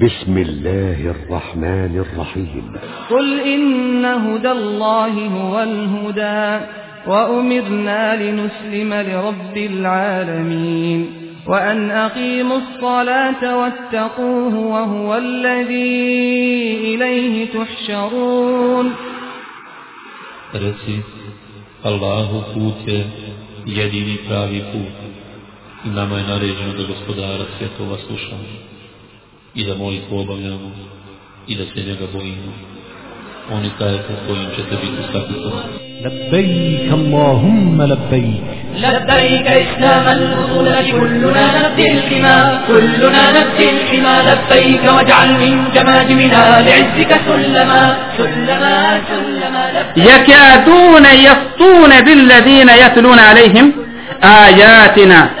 بسم الله الرحمن الرحيم. قل إن هدى الله هو الهدى وأمرنا لنسلم لرب العالمين. وأن أقيموا الصلاة واتقوه وهو الذي إليه تحشرون. Reci, Allahu put je jedini pravi put i nama je naređeno da gospodara svjetova slušamo. I da molitvu obavljamo i da se njega bojimo. On je taj po kojim ćete biti. لبيك اللهم لبيك. لبيك إسلاما الأصول كلنا نبدي الحما كلنا نبدي الحما لبيك واجعل من جماجمنا لعزك سلما. سلما سلما لبيك. يكادون يسطون بالذين يتلون عليهم آياتنا.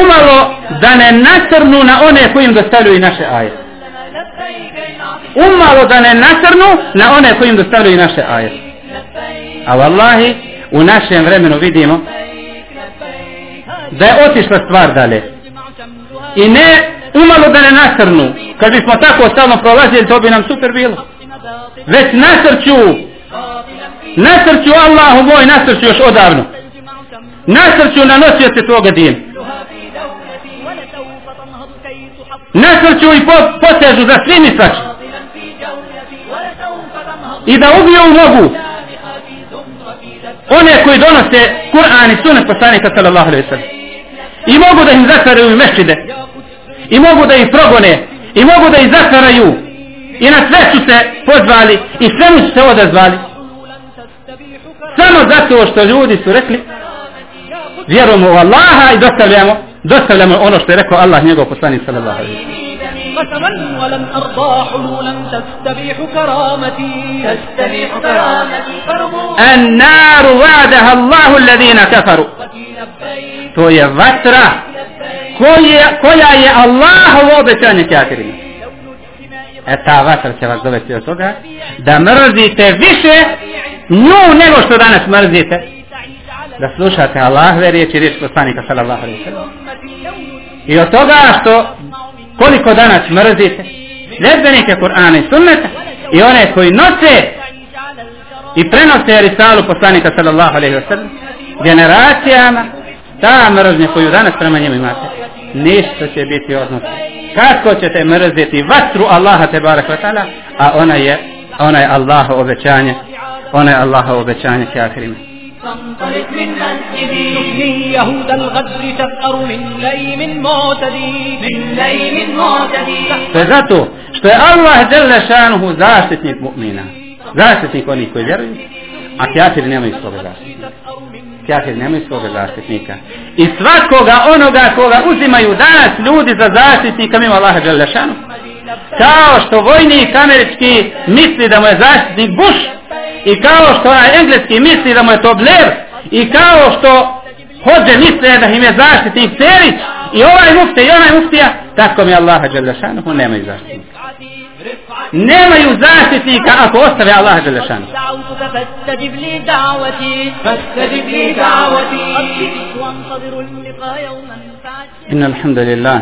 umalo da ne nasrnu na one koji im dostavljaju naše ajete. Umalo da ne nasrnu na one koji im dostavljaju naše ajete. A vallahi, u našem vremenu vidimo da je otišla stvar dalje. I ne umalo da ne nasrnu. Kad bismo tako stalno prolazili, to bi nam super bilo. Već nasrću, nasrću Allahu moj, nasrću još odavno. Nasrću na nosioce tvoga dina. nasrću i po, potežu za svim i svačim. I da ubiju mogu one koji donose Kur'an i sunet poslanika sallallahu alaihi sallam. I mogu da im zasaraju mešćide. I mogu da ih progone. I mogu da ih zasaraju. I na sve su se pozvali i sve mu su se odazvali. Samo zato što ljudi su rekli vjerujemo u Allaha i dostavljamo dostavljamo ono što je rekao Allah njegov poslanik sallallahu alaihi sallam. قسما ولن أرضى حلولا تستبيح كرامتي تستبيح كرامتي فرموا النار وعدها الله الذين كفروا لبيك to je vatra koja, koja je Allahovo obećanje kafirima. E ta vatra će vas dovesti od toga da mrzite više nju nego što danas mrzite. Da slušate Allahove riječi riječ poslanika sallallahu alaihi sallam. I od toga što koliko danas mrzite sljedbenike Kur'ana i sunneta i one koji nose i prenose risalu poslanika sallallahu alaihi sallam generacijama ta mržnja koju danas prema njima imate ništa će biti odnos kako ćete mrziti vatru Allaha te barek wa ta'ala a ona je ona je Allaho obećanje ona je Allaho obećanje kafirima فانطلق من مسجدي يهود الغدر تفأر من ليم معتدي من ليم معتدي to je zato što je Allah dželle šanuhu zaštitnik mu'mina zaštitnik onih koji vjeruju a kafiri nemaju svoga zaštitnika kafiri nemaju svoga zaštitnika i svakoga onoga koga uzimaju danas ljudi za zaštitnika mimo Allaha dželle šanuhu kao što vojnik američki misli da mu je zaštitnik Bush i kao što onaj engleski misli da mu je to Blair i kao što hođe misle da im je zaštitnik Cerić i ovaj mufte i onaj muftija tako mi Allaha Đelešanuhu nemaju zaštitnika nemaju zaštitnika ako ostave Allaha Đelešanuhu دعوتك فاستجب لي دعوتي فاستجب لي دعوتي أبشر وانتظر اللقاء يوما فعجل إن الحمد لله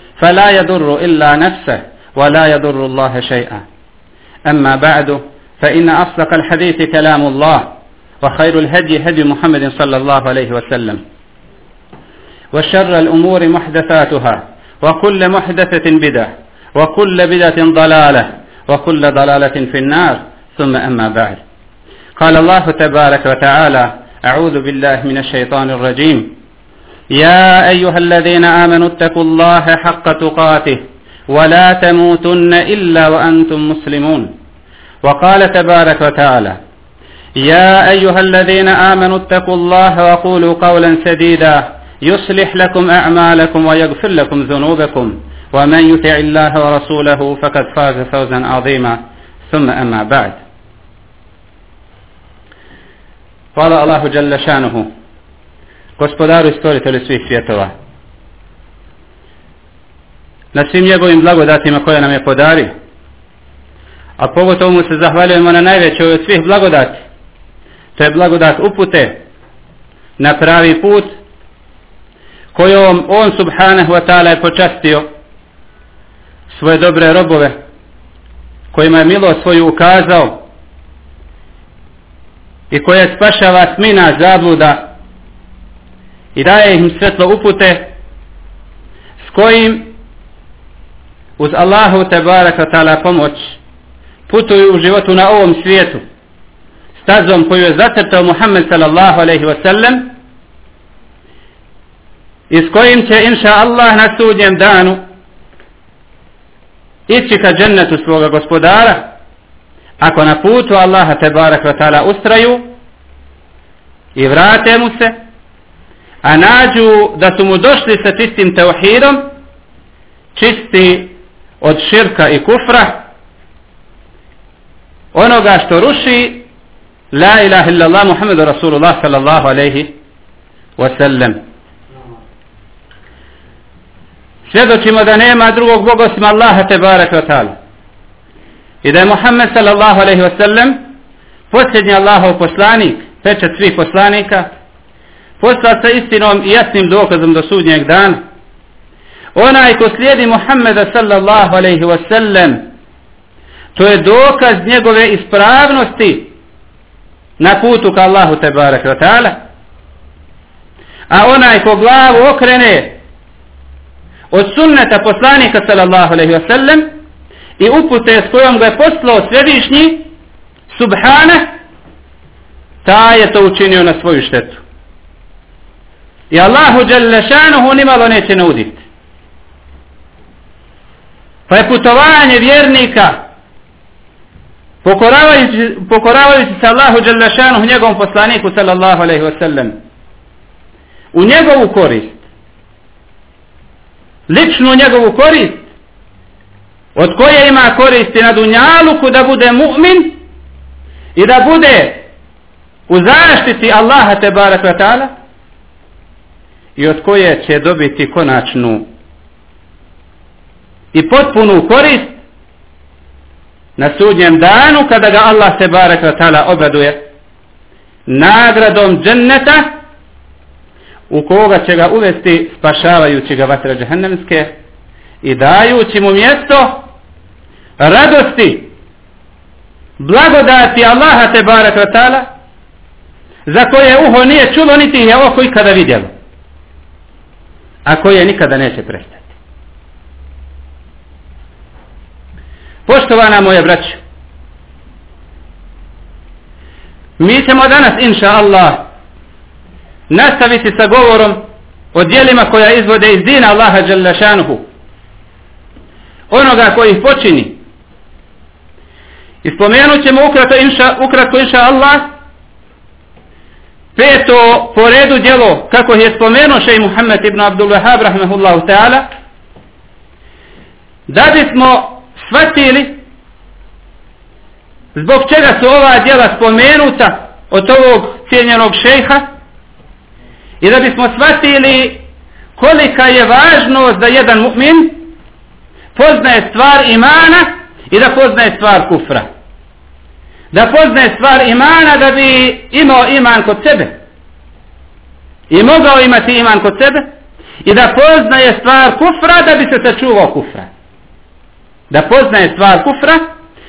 فلا يضر إلا نفسه ولا يضر الله شيئا. أما بعد فإن أصدق الحديث كلام الله وخير الهدي هدي محمد صلى الله عليه وسلم. وشر الأمور محدثاتها وكل محدثة بدعة وكل بدعة ضلالة وكل ضلالة في النار. ثم أما بعد. قال الله تبارك وتعالى أعوذ بالله من الشيطان الرجيم. يا أيها الذين آمنوا اتقوا الله حق تقاته ولا تموتن إلا وأنتم مسلمون. وقال تبارك وتعالى يا أيها الذين آمنوا اتقوا الله وقولوا قولا سديدا يصلح لكم أعمالكم ويغفر لكم ذنوبكم. ومن يطع الله ورسوله فقد فاز فوزا عظيما. ثم أما بعد. قال الله جل شأنه gospodaru i stvoritelju svih svjetova. Na svim njegovim blagodatima koje nam je podari, A pogotovo mu se zahvaljujemo na najvećoj od svih blagodati. To je blagodat upute na pravi put kojom on subhanahu wa ta'ala je počastio svoje dobre robove kojima je milo svoju ukazao i koja spašava smina zabluda i daje im svetlo upute s kojim uz Allahu te baraka ta'ala pomoć putuju u životu na ovom svijetu. Stazom koju je zacrtao Muhammed sallallahu alaihi wa sallam i s kojim će inša Allah na sudnjem danu ići ka džennetu svoga gospodara ako na putu Allaha te baraka ta'ala ustraju i vrate mu se a nađu da su mu došli sa čistim tauhidom, čisti od širka i kufra onoga što ruši la ilaha illallah muhammedu rasulullah sallallahu alaihi wa sallam svjedočimo da nema drugog Boga osim Allaha te barek wa ta'ala. I da je Muhammed sallallahu alaihi wa sallam posljednji Allahov poslanik, pečat svih poslanika, poslat sa istinom i jasnim dokazom do sudnjeg dana. Onaj ko slijedi Muhammeda sallallahu alaihi wasallam, to je dokaz njegove ispravnosti na putu ka Allahu te barek wa ta'ala. A onaj ko glavu okrene od sunneta poslanika sallallahu alaihi wasallam i upute s kojom ga je poslao središnji subhana ta je to učinio na svoju štetu i Allahu Đalešanuhu nimalo neće nauditi pa je putovanje vjernika pokoravajući, pokoravajući se Allahu Đalešanuhu njegovom poslaniku sallallahu alaihi wasallam u njegovu korist. Ličnu njegovu korist od koje ima koristi na dunjaluku da bude mu'min i da bude u zaštiti Allaha te barak ta'ala i od koje će dobiti konačnu i potpunu korist na sudnjem danu kada ga Allah se barek wa ta'ala obraduje nagradom dženneta u koga će ga uvesti spašavajući ga vatre džahennemske i dajući mu mjesto radosti blagodati Allaha te barek vatala za koje uho nije čulo niti je oko ikada vidjelo a koje nikada neće prestati. Poštovana moje braće mi ćemo danas inša Allah nastaviti sa govorom o dijelima koja izvode iz dina Allaha Đalešanuhu onoga koji ih počini. I spomenut ćemo ukratko inša, ukratko inša Allah peto po redu djelo kako je spomenuo šej Muhammed ibn Abdul Wahab rahmehullahu ta'ala da bismo shvatili zbog čega su ova djela spomenuta od ovog cijenjenog šejha i da bismo shvatili kolika je važnost da jedan mu'min poznaje stvar imana i da poznaje stvar kufra. Da poznaje stvar imana da bi imao iman kod sebe. I mogao imati iman kod sebe. I da poznaje stvar kufra da bi se sačuvao kufra. Da poznaje stvar kufra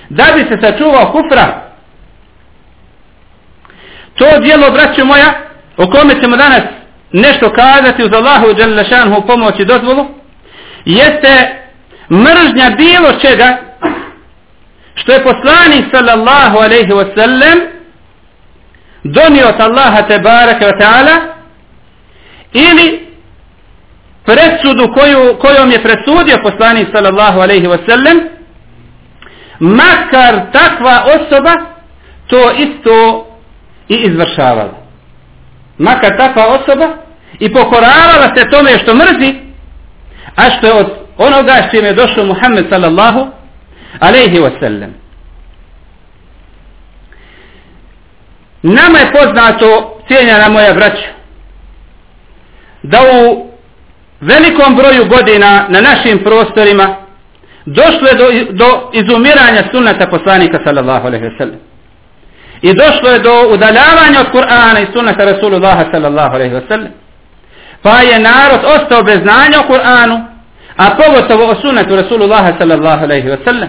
da bi se sačuvao kufra. To dijelo, braću moja, o kome ćemo danas nešto kazati uz Allahu Đalešanhu pomoć i dozvolu, jeste mržnja bilo čega što je poslanik sallallahu alaihi wa sallam donio od Allaha te baraka wa ta'ala ili presudu koju, kojom je presudio poslanik sallallahu alaihi wa sallam makar takva osoba to isto i izvršavala. Makar takva osoba i pokoravala se tome što mrzi, a što je od, onoga s čim je došao Muhammed sallallahu alaihi wasallam. Nama je poznato, cijenjena moja braća, da u velikom broju godina na našim prostorima došlo je do, do izumiranja sunnata poslanika sallallahu alaihi wasallam. I došlo je do udaljavanja od Kur'ana i sunnata Rasulullah sallallahu alaihi wasallam. Pa je narod ostao bez znanja o Kur'anu, a pogotovo o sunnetu Rasulullah sallallahu alaihi wasallam.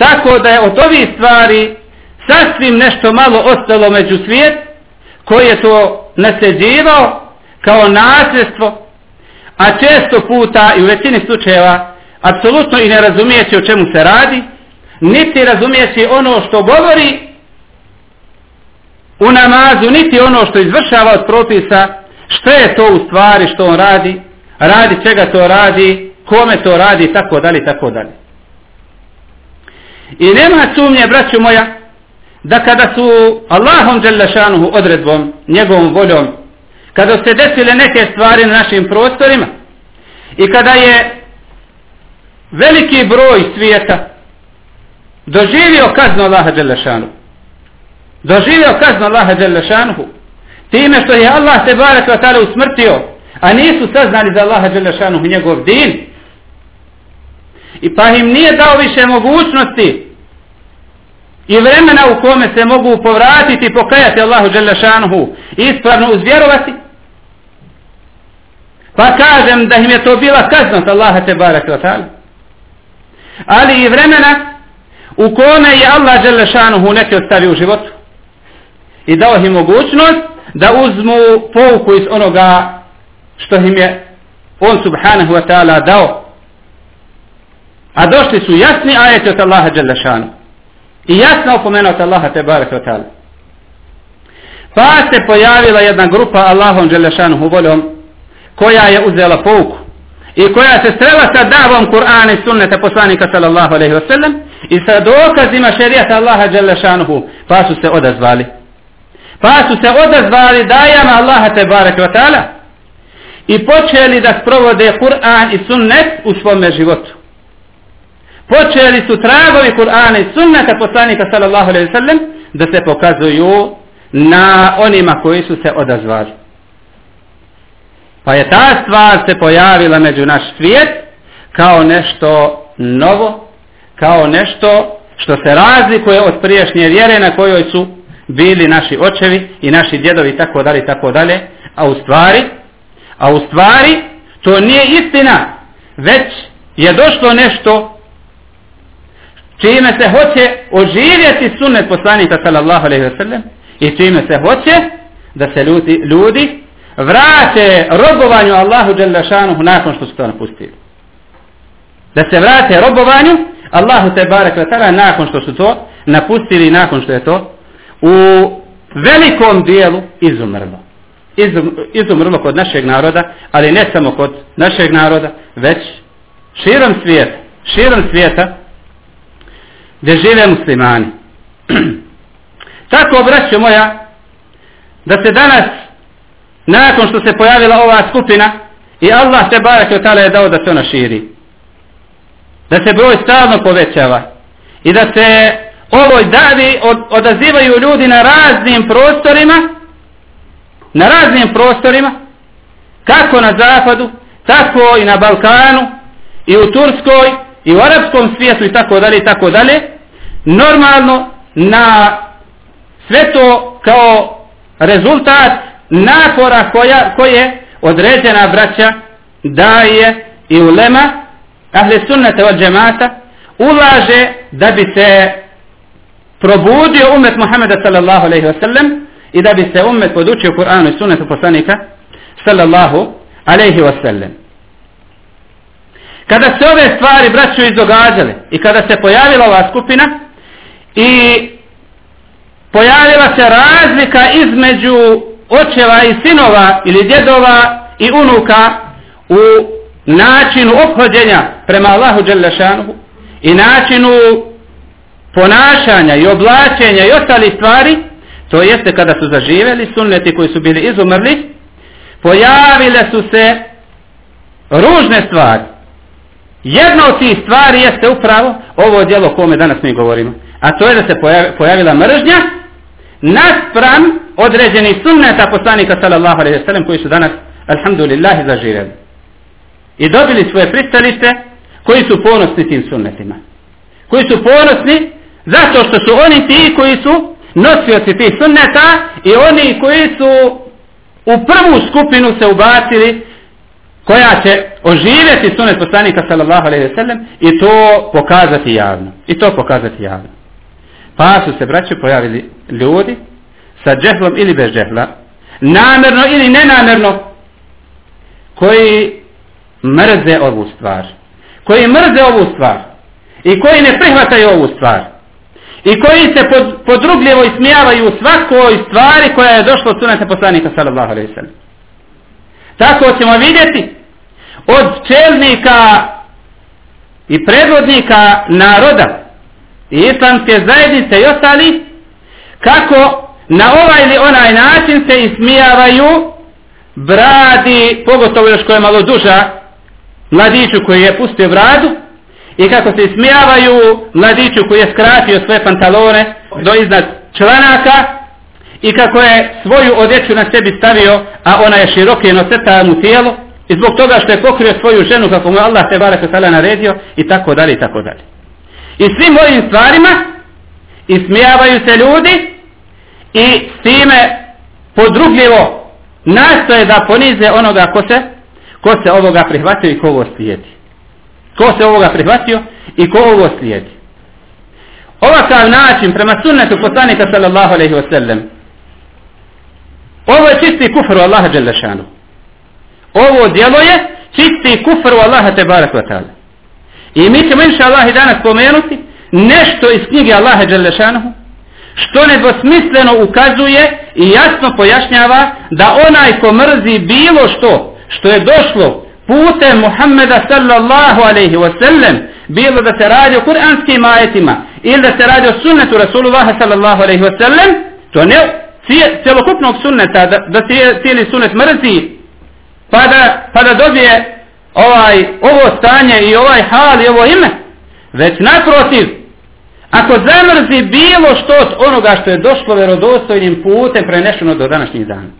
Tako da je od ovih stvari sasvim nešto malo ostalo među svijet koji je to nasljeđivao kao nasljedstvo, a često puta i u većini slučajeva apsolutno i ne razumijeći o čemu se radi, niti razumijeći ono što govori u namazu, niti ono što izvršava od propisa, što je to u stvari što on radi, radi čega to radi, kome to radi, tako dalje, tako dalje. I nema sumnje, braću moja, da kada su Allahom Đelešanuhu odredbom, njegovom voljom, kada se desile neke stvari na našim prostorima i kada je veliki broj svijeta doživio kaznu Allaha Đelešanuhu, doživio kaznu Allaha Đelešanuhu, time što je Allah se barak wa usmrtio, a nisu saznali za Allaha Đelešanuhu njegov din, i pa im nije dao više mogućnosti i vremena u kome se mogu povratiti i pokajati Allahu Đelešanuhu i ispravno uzvjerovati pa kažem da im je to bila kaznost Allaha te barak wa ali i vremena u kome je Allah Đelešanuhu neke ostavi u životu. I dao im mogućnost da uzmu pouku iz onoga što im je on subhanahu wa ta'ala dao. A došli su jasni ajeti od Allaha Đalešanu. I jasna opomena od Allaha Tebarek wa ta'ala. Pa se pojavila jedna grupa Allahom Đalešanu voljom koja je uzela pouku i koja se strela sa davom Kur'ana i sunneta poslanika sallallahu alaihi wa sallam i sa dokazima šerijata Allaha Đalešanu pa su se odazvali. Pa su se odazvali dajama Allaha Tebarek wa ta'ala i počeli da sprovode Kur'an i sunnet u svome životu počeli su tragovi Kur'ana i sunnata poslanika sallallahu alaihi sallam da se pokazuju na onima koji su se odazvali. Pa je ta stvar se pojavila među naš svijet kao nešto novo, kao nešto što se razlikuje od priješnje vjere na kojoj su bili naši očevi i naši djedovi tako dalje tako dalje, a u stvari a u stvari to nije istina već je došlo nešto čime se hoće oživjeti sunnet poslanika sallallahu alaihi wa sallam i čime se hoće da se ljudi, ljudi vrate robovanju Allahu jalla nakon što su to napustili. Da se vrate robovanju Allahu te barek vatala nakon što su to napustili nakon što je to u velikom dijelu izumrlo. Izum, izumrlo kod našeg naroda, ali ne samo kod našeg naroda, već širom svijeta, širom svijeta, gdje žive muslimani. Tako, braćo moja, da se danas, nakon što se pojavila ova skupina, i Allah te barak od tala je dao da se ona širi. Da se broj stalno povećava. I da se ovoj davi od, odazivaju ljudi na raznim prostorima, na raznim prostorima, kako na zapadu, tako i na Balkanu, i u Turskoj, i u arapskom svijetu i tako dalje i tako dalje, normalno na sve to kao rezultat napora koja, koje određena braća daje i ulema ahli sunnata od džemata ulaže da bi se probudio umet Muhammeda sallallahu alaihi wa sallam i da bi se umet podučio Kur'anu i sunnetu poslanika sallallahu alaihi wa sallam. Kada se ove stvari braću izdogađale i kada se pojavila ova skupina i pojavila se razlika između očeva i sinova ili djedova i unuka u načinu obhođenja prema Allahu Đelešanuhu i načinu ponašanja i oblačenja i ostali stvari, to jeste kada su zaživeli sunneti koji su bili izumrli, pojavile su se ružne stvari. Jedna od tih stvari jeste upravo ovo djelo o kome danas mi govorimo. A to je da se pojavila mržnja naspram određenih sunneta poslanika sallallahu alaihi sallam koji su danas, alhamdulillah, zaživjeli. I dobili svoje pristalice koji su ponosni tim sunnetima. Koji su ponosni zato što su oni ti koji su nosioci tih sunneta i oni koji su u prvu skupinu se ubacili koja će oživjeti sunet poslanika sallallahu alejhi ve sellem i to pokazati javno. I to pokazati javno. Pa su se braće pojavili ljudi sa džehlom ili bez džehla, namjerno ili nenamjerno, koji mrze ovu stvar. Koji mrze ovu stvar. I koji ne prihvataju ovu stvar. I koji se pod, podrugljivo ismijavaju u svakoj stvari koja je došla od sunete poslanika sallallahu alejhi ve sellem. Tako ćemo vidjeti od čelnika i predvodnika naroda i islamske zajednice i ostali kako na ovaj ili onaj način se ismijavaju bradi, pogotovo još koja je malo duža, mladiću koji je pustio bradu i kako se ismijavaju mladiću koji je skratio svoje pantalone do iznad članaka i kako je svoju odjeću na sebi stavio, a ona je široke i noseta mu tijelo i zbog toga što je pokrio svoju ženu kako mu Allah te barek sala naredio i tako dalje i tako dalje. I svim ovim stvarima ismijavaju se ljudi i s time podrugljivo nastoje da ponize onoga ko se ko se ovoga prihvatio i ko ovo slijedi. Ko se ovoga prihvatio i ko ovo slijedi. Ovakav način prema sunnetu poslanika sallallahu alaihi wa sallam ovo je čisti kufr Allaha Đelešanu. Ovo djelo je čisti kufr u Allaha Tebarak wa ta'ala. I mi ćemo inša Allah i danas spomenuti nešto iz knjige Allaha Đelešanu što nedvosmisleno ukazuje i jasno pojašnjava da onaj ko mrzi bilo što što je došlo putem Muhammeda sallallahu alaihi wa sallam bilo da se radi o kuranskim ajetima ili da se radi o sunnetu Rasulullah sallallahu alaihi wa sallam to ne celokupnog sunneta da, da cijeli sunnet mrzi pa da, pa da dobije ovaj, ovo stanje i ovaj hal i ovo ime već naprotiv Ako zamrzi bilo što od onoga što je došlo vjerodostojnim putem prenešeno do današnjih dana.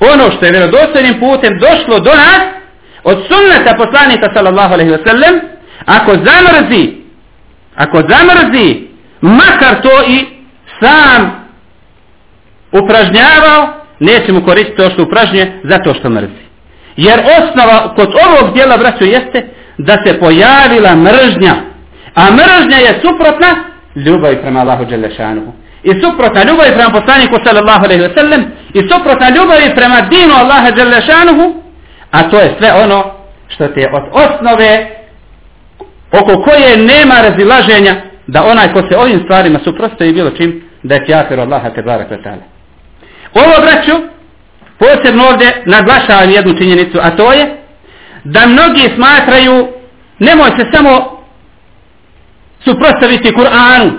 Ono što je vjerodostojnim putem došlo do nas od sunneta poslanika sallallahu alaihi wa sallam, ako zamrzi, ako zamrzi, makar to i sam upražnjavao, neće mu koristiti to što upražnje zato što mrzi. Jer osnova kod ovog dijela, braću, jeste da se pojavila mržnja A mržnja je suprotna ljubavi prema Allahu Đelešanuhu. I suprotna ljubavi prema poslaniku sallallahu alaihi wa sallam. I suprotna ljubavi prema dinu Allaha Đelešanuhu. A to je sve ono što te od osnove oko koje nema razilaženja da onaj ko se ovim stvarima suprostoji bilo čim da je kjafir Allaha te barak ta'ala. Ovo braću posebno ovdje naglašavam jednu činjenicu a to je da mnogi smatraju nemoj se samo suprostaviti Kur'anu.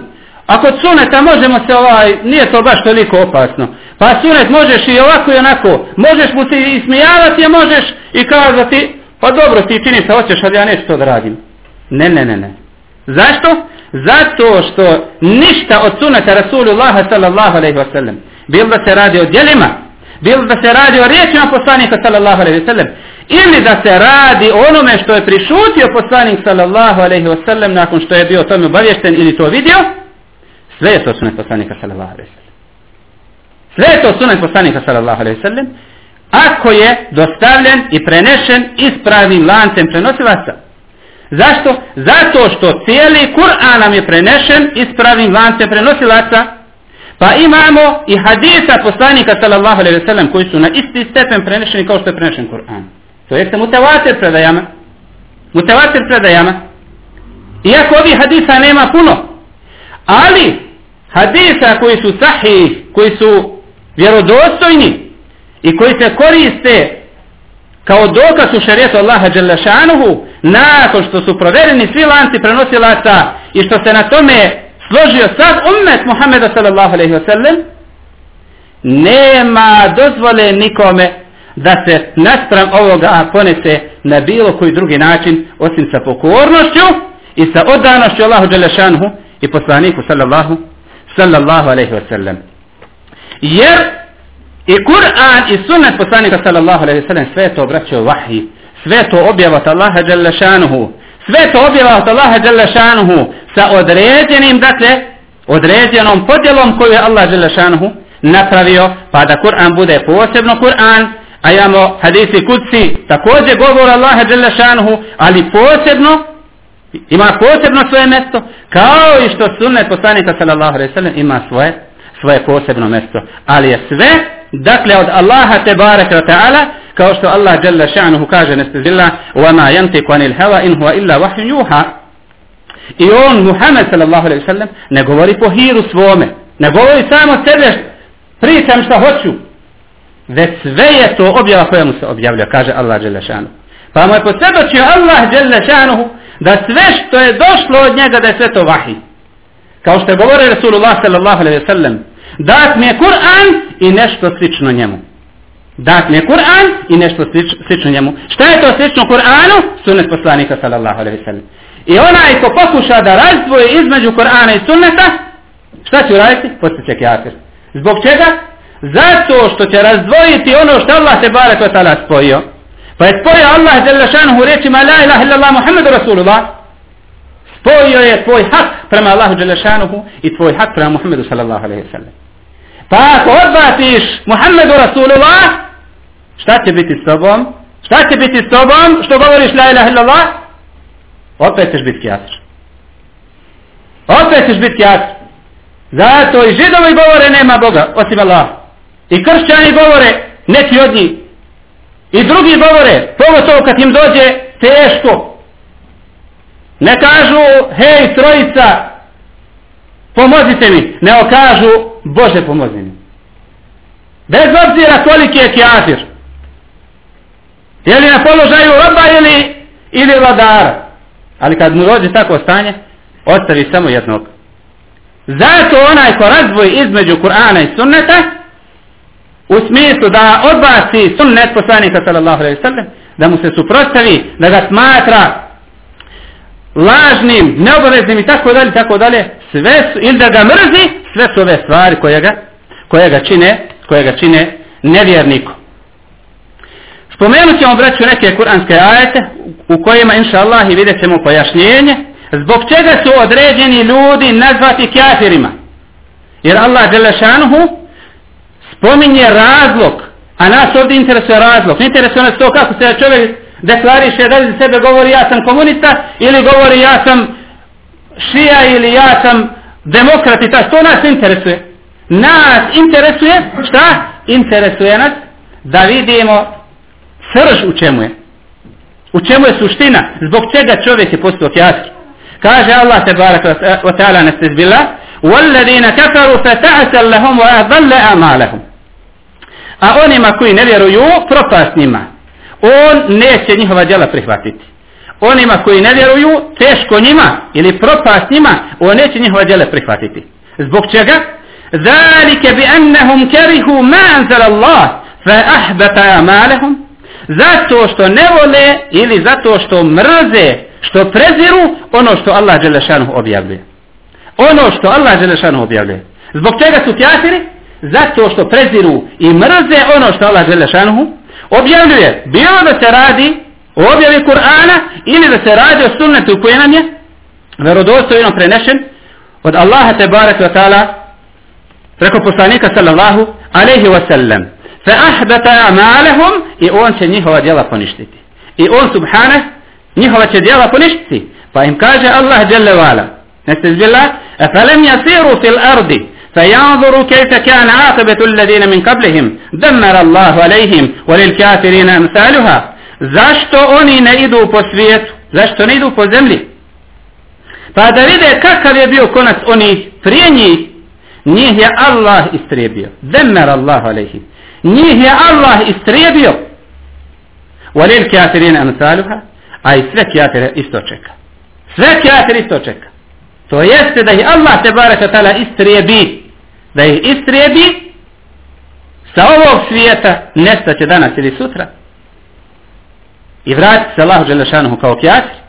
A kod suneta možemo se ovaj, nije to baš toliko opasno. Pa sunet možeš i ovako i onako. Možeš mu se ismijavati, a možeš i kazati, pa dobro ti čini se hoćeš, ali ja neću to da radim. Ne, ne, ne, ne. Zašto? Zato što ništa od suneta Rasulullaha sallallahu alaihi wa sallam, bilo da se radi o djelima, bilo da se radi o riječima poslanika sallallahu alaihi wa sallam, ili da se radi onome što je prišutio poslanik sallallahu alaihi wa sallam nakon što je bio tome obavješten ili to vidio, sve je to sunet poslanika sallallahu alaihi wa sallam. Sve je to sunet poslanika sallallahu alaihi wa sallam, ako je dostavljen i prenešen ispravnim lancem prenosilaca. Zašto? Zato što cijeli Kur'an nam je prenešen ispravnim lancem prenosilaca, pa imamo i hadisa poslanika sallallahu alaihi wasallam koji su na isti stepen prenešeni kao što je prenešen Kur'an. To jeste mutawatir predajama. Mutawatir predajama. Iako ovih hadisa nema puno. Ali hadisa koji su sahih, koji su vjerodostojni i koji se koriste kao dokaz u šarijetu Allaha Đelešanuhu nakon što su provereni svi lanci prenosilaca i što se na tome složio sad ummet Muhammeda sallallahu alaihi wa sallam nema dozvole nikome da se naspram ovoga ponese na bilo koji drugi način osim sa pokornošću i sa odanošću Allahu Đelešanhu i poslaniku sallallahu sallallahu alaihi wa sallam. Jer i Kur'an i sunnet poslanika sallallahu alaihi wa sallam sve to obraćaju vahji, sve to objavat Allaha Đelešanhu, sve to objavat Allaha Đelešanuhu sa određenim, dakle, određenom podjelom koju je Allah Đelešanuhu napravio, pa da Kur'an bude posebno Kur'an, a imamo hadisi kudsi, također govor Allaha Đelešanuhu, ali posebno ima posebno svoje mjesto kao i što sunnet poslanika sallallahu alejhi ve sellem ima svoje svoje posebno mjesto. Ali je sve dakle od Allaha te barek taala kao što Allah dželle šanehu kaže nestezilla wa ma yantiqu anil hawa in huwa illa wahyu yuha i on Muhammed sallallahu alejhi ve sellem ne govori po hiru svome ne govori samo sebe pričam šta hoću već sve je to objava koja mu se objavlja kaže Allah dželle šanehu pa mu je posvjedočio Allah dželle šanehu da sve što je došlo od njega da je sve to vahi. Kao što je govore Rasulullah sallallahu alaihi sallam, dat mi je Kur'an i nešto slično njemu. Dat ne Kur'an i nešto slično njemu. Šta je to slično Kur'anu? Sunnet poslanika sallallahu alaihi sallam. I onaj ko pokuša da razdvoje između Kur'ana i sunneta, šta će uraditi? Postaće kjafir. Zbog čega? Zato što će razdvojiti ono što Allah te barek wa ta'ala spojio. Pa je spojio Allah jalla šanuhu rečima la ilaha illallah Muhammedu Rasulullah. Spojio je tvoj hak prema Allahu jalla šanuhu i tvoj hak prema Muhammedu sallallahu alaihi sallam. Pa ako odbatiš Muhammedu Rasulullah, šta će biti s tobom? Šta će biti s tobom što govoriš la ilaha illallah? Opet ćeš biti kjasr. Opet ćeš biti kjasr. Zato i židovi govore nema Boga osim Allah. I kršćani govore neki od njih I drugi govore, pogotovo kad im dođe teško. Ne kažu, hej trojica, pomozite mi. Ne kažu, Bože pomozi mi. Bez obzira koliki je kjafir. Je li na položaju roba ili, ili vladara. Ali kad mu dođe tako stanje, ostavi samo jednog. Zato onaj ko razvoji između Kur'ana i sunneta, u smislu da odbaci sunnet poslanika sallallahu alejhi ve sellem da mu se suprotstavi da ga smatra lažnim neobaveznim i tako dalje tako dalje sve su, ili da ga mrzi sve su ove stvari koje ga koje ga čine koje ga čine nevjernikom spomenut ćemo braću neke kuranske ajete u kojima inša Allah i vidjet ćemo pojašnjenje zbog čega su određeni ljudi nazvati kafirima jer Allah Đelešanuhu spominje razlog, a nas ovdje interesuje razlog. Ne interesuje nas to kako se čovjek deklariše da li sebe govori ja sam komunista ili govori ja sam šija ili ja sam demokrat i ta, to nas interesuje. Nas interesuje, šta? Interesuje nas da vidimo srž u čemu je. U čemu je suština? Zbog čega čovjek je postao kjatski? Kaže Allah te barak wa ta'ala nastezbila وَالَّذِينَ كَفَرُوا فَتَعْسَلْ لَهُمْ وَأَضَلَّ أَمَالَهُمْ a onima koji ne vjeruju propast njima on neće njihova djela prihvatiti onima koji ne vjeruju teško njima ili propast njima on neće njihova djela prihvatiti zbog čega ذلك بأنهم كرهوا ما أنزل الله فأحبط أعمالهم zato što ne vole ili zato što mrze što preziru ono što Allah Đelešanu objavljuje ono što Allah Đelešanu objavljuje zbog čega su kjafiri zato što preziru i mrze ono što Allah žele šanuhu, objavljuje bilo da se radi o objavi Kur'ana ili da se radi o sunnetu koji nam je verodostojno prenešen od Allaha te barak wa ta'ala preko poslanika sallallahu alaihi wa sallam ahbata amalahum i on će njihova djela poništiti i on subhanah njihova će djela poništiti pa im kaže Allah jalla wala nestezbillah afalam yasiru fil ardi فينظروا كيف كان عاقبة الذين من قبلهم دمر الله عليهم وللكافرين أمثالها zašto oni ne idu po svijetu zašto ne idu po zemlji pa da vide kakav je bio konac oni prije njih njih je Allah istrijebio demer Allah alejhi njih je Allah istrijebio walil kafirin amsaluha a i sve kafire isto čeka sve kafire isto čeka to jeste da ih Allah te baraka tala istrijebi da ih istrijebi sa ovog svijeta nestaće danas ili sutra i vrati se Allahu Đelešanuhu kao kafir.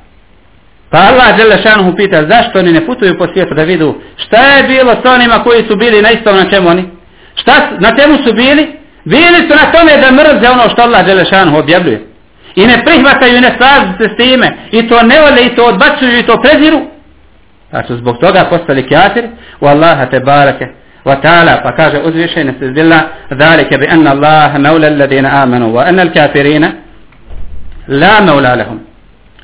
Pa Allah Đelešanuhu pita zašto oni ne putuju po svijetu da vidu šta je bilo s onima koji su bili na istom na čemu oni? Šta, na čemu su bili? Bili su na tome da mrze ono što Allah Đelešanuhu objavljuje. I ne prihvataju i ne slažu se s time. I to ne vole i to odbacuju i to preziru. Pa su zbog toga postali kjatir. U Allaha te barake. Wa ta'ala pa kaže uzvišenje se zbila Zalike bi anna Allaha maula alladina amanu wa anna al-kafirina la maula lahum.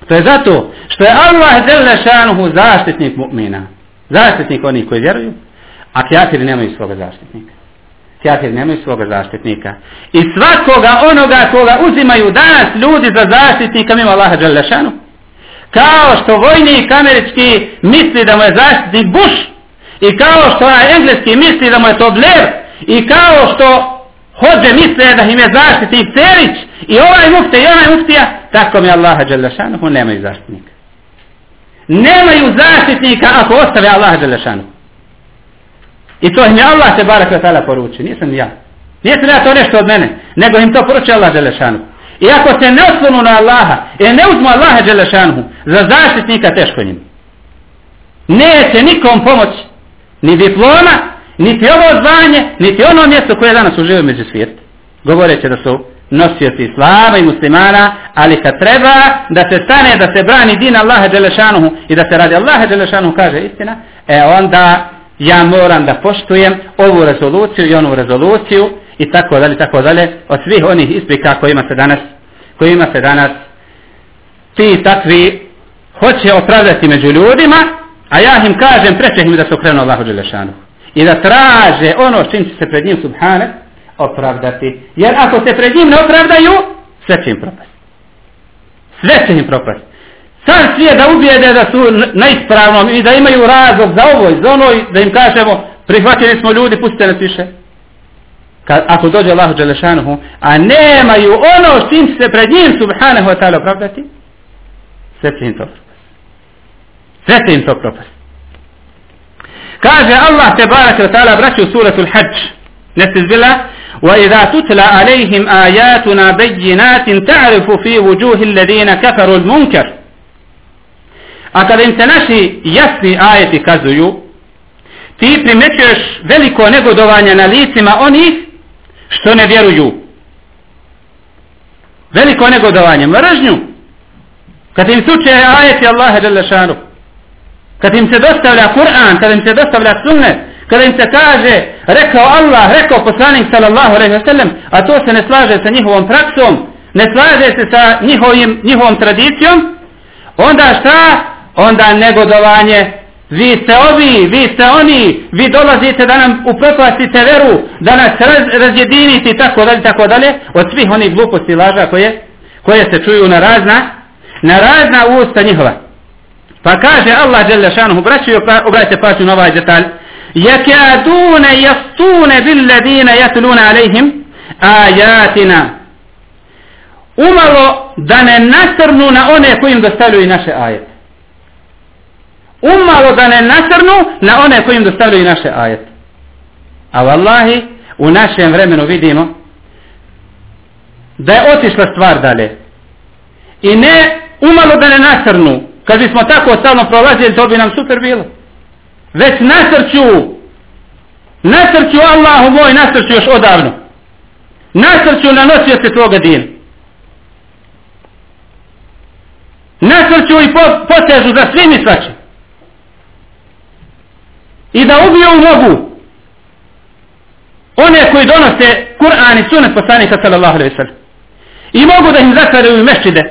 To je zato što je Allah zela šanuhu zaštitnik mu'mina. Zaštitnik onih koji vjeruju. A kjatiri nemaju svoga zaštitnika. Kjatiri nemaju svoga zaštitnika. I svakoga onoga koga uzimaju danas ljudi za zaštitnika mimo Allaha Đalešanu. Kao što vojnik američki misli da mu je zaštitnik Bush. I kao što onaj engleski misli da mu je to Blair. I kao što hođe misle da im je zaštitnik Cerić. I ovaj mufte i onaj muftija. Tako mi Allaha Đalešanuhu nemaju zaštitnika. Nemaju zaštitnika ako ostave Allaha Đalešanuhu. I to im je Allah se barak ve ta'ala poručio, Nisam ja. Nisam ja to nešto od mene. Nego im to poručio Allah Đelešanu. I ako se ne oslonu na Allaha, i ne uzmu Allaha Đelešanu za zaštitnika teško njim. Neće nikom pomoć, ni diploma, niti ovo zvanje, niti ono mjesto koje danas užive među svijet. Govoreće da su nosioci islama i muslimana, ali kad treba da se stane, da se brani din Allaha Đelešanuhu i da se radi Allaha Đelešanuhu kaže istina, e onda ja moram da poštujem ovu rezoluciju i onu rezoluciju i tako dalje, tako dalje, od svih onih isprika kojima se danas, kojima se danas ti takvi hoće opravdati među ljudima, a ja im kažem, preče im da se okrenu Allahu Đelešanu. I da traže ono s čim će se pred njim subhane opravdati. Jer ako se pred njim ne opravdaju, sve će im propast. Sve će im propast. Sad svije da ubijede da su neispravnom i da imaju razlog za ovo i za ono da im kažemo prihvatili smo ljudi, pustite nas više kad, ako dođe Allahu Đelešanuhu, a nemaju ono s tim se pred njim subhanahu wa ta'ala opravdati, sve će im to propast. Sve će im to propast. Kaže Allah te barak wa ta'ala braću u suratu l-Hajj, nesizbila, وإذا تتلى عليهم آياتنا بينات تعرف في وجوه الذين كفروا المنكر A kada im se naši jasni ajeti kazuju, ti primećuješ veliko negodovanje na licima onih što ne vjeruju. Veliko negodovanje, mržnju. Kad im suče ajeti Allaha jalla. Kad im se dostavlja Kur'an, kad im se dostavlja sunnet, kada im se kaže, rekao Allah, rekao poslanik sallallahu alaihi wa sallam, a to se ne slaže sa njihovom praksom, ne slaže se sa njihovim, njihovom tradicijom, onda šta? Onda negodovanje, Vi ste ovi, vi ste oni, vi dolazite da nam upropastite veru, da nas raz, razjedinite i tako dalje, tako dalje, od svih onih gluposti laža koje, koje se čuju na razna, na razna usta njihova. Pa kaže Allah dželle šanuhu, braću, obratite pažnju na ovaj detalj, yakaduna yastuna bil ladina yatluna alejhim ayatina. Umalo da ne nasrnu na one kojim dostavljaju naše ajete umalo da ne nasrnu na one kojim dostavljaju naše ajete. A vallahi, u našem vremenu vidimo da je otišla stvar dalje. I ne umalo da ne nasrnu. Kad bismo tako stalno prolazili, to bi nam super bilo. Već nasrću, nasrću Allahu moj, nasrću još odavno. Nasrću na nosioce tvoga dina. Nasrću i potežu za svim i svačim i da ubije u nogu one koji donose Kur'an i sunet poslanika sallallahu alaihi sallam i mogu da im zatvaraju mešćide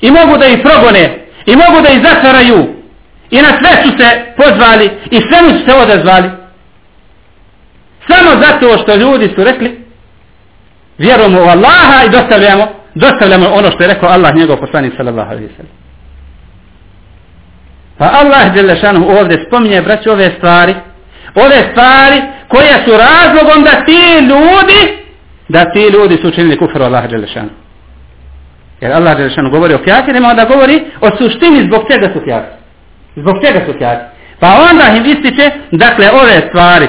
i mogu da ih progone i mogu da ih zatvaraju. I na sve su se pozvali i sve mu su se odazvali. Samo zato što ljudi su rekli vjerujemo u Allaha i dostavljamo dostavljamo ono što je rekao Allah njegov poslanik sallallahu alaihi sallam Pa Allah Đelešanu ovdje spominje, braći, ove stvari, ove stvari koje su razlogom da ti ljudi, da ti ljudi su učinili kufru Allah Đelešanu. Jer Allah Đelešanu govori o kjafirima, onda govori o suštini zbog čega su kjafiri. Zbog čega su kjafiri. Pa onda im ističe, dakle, ove stvari.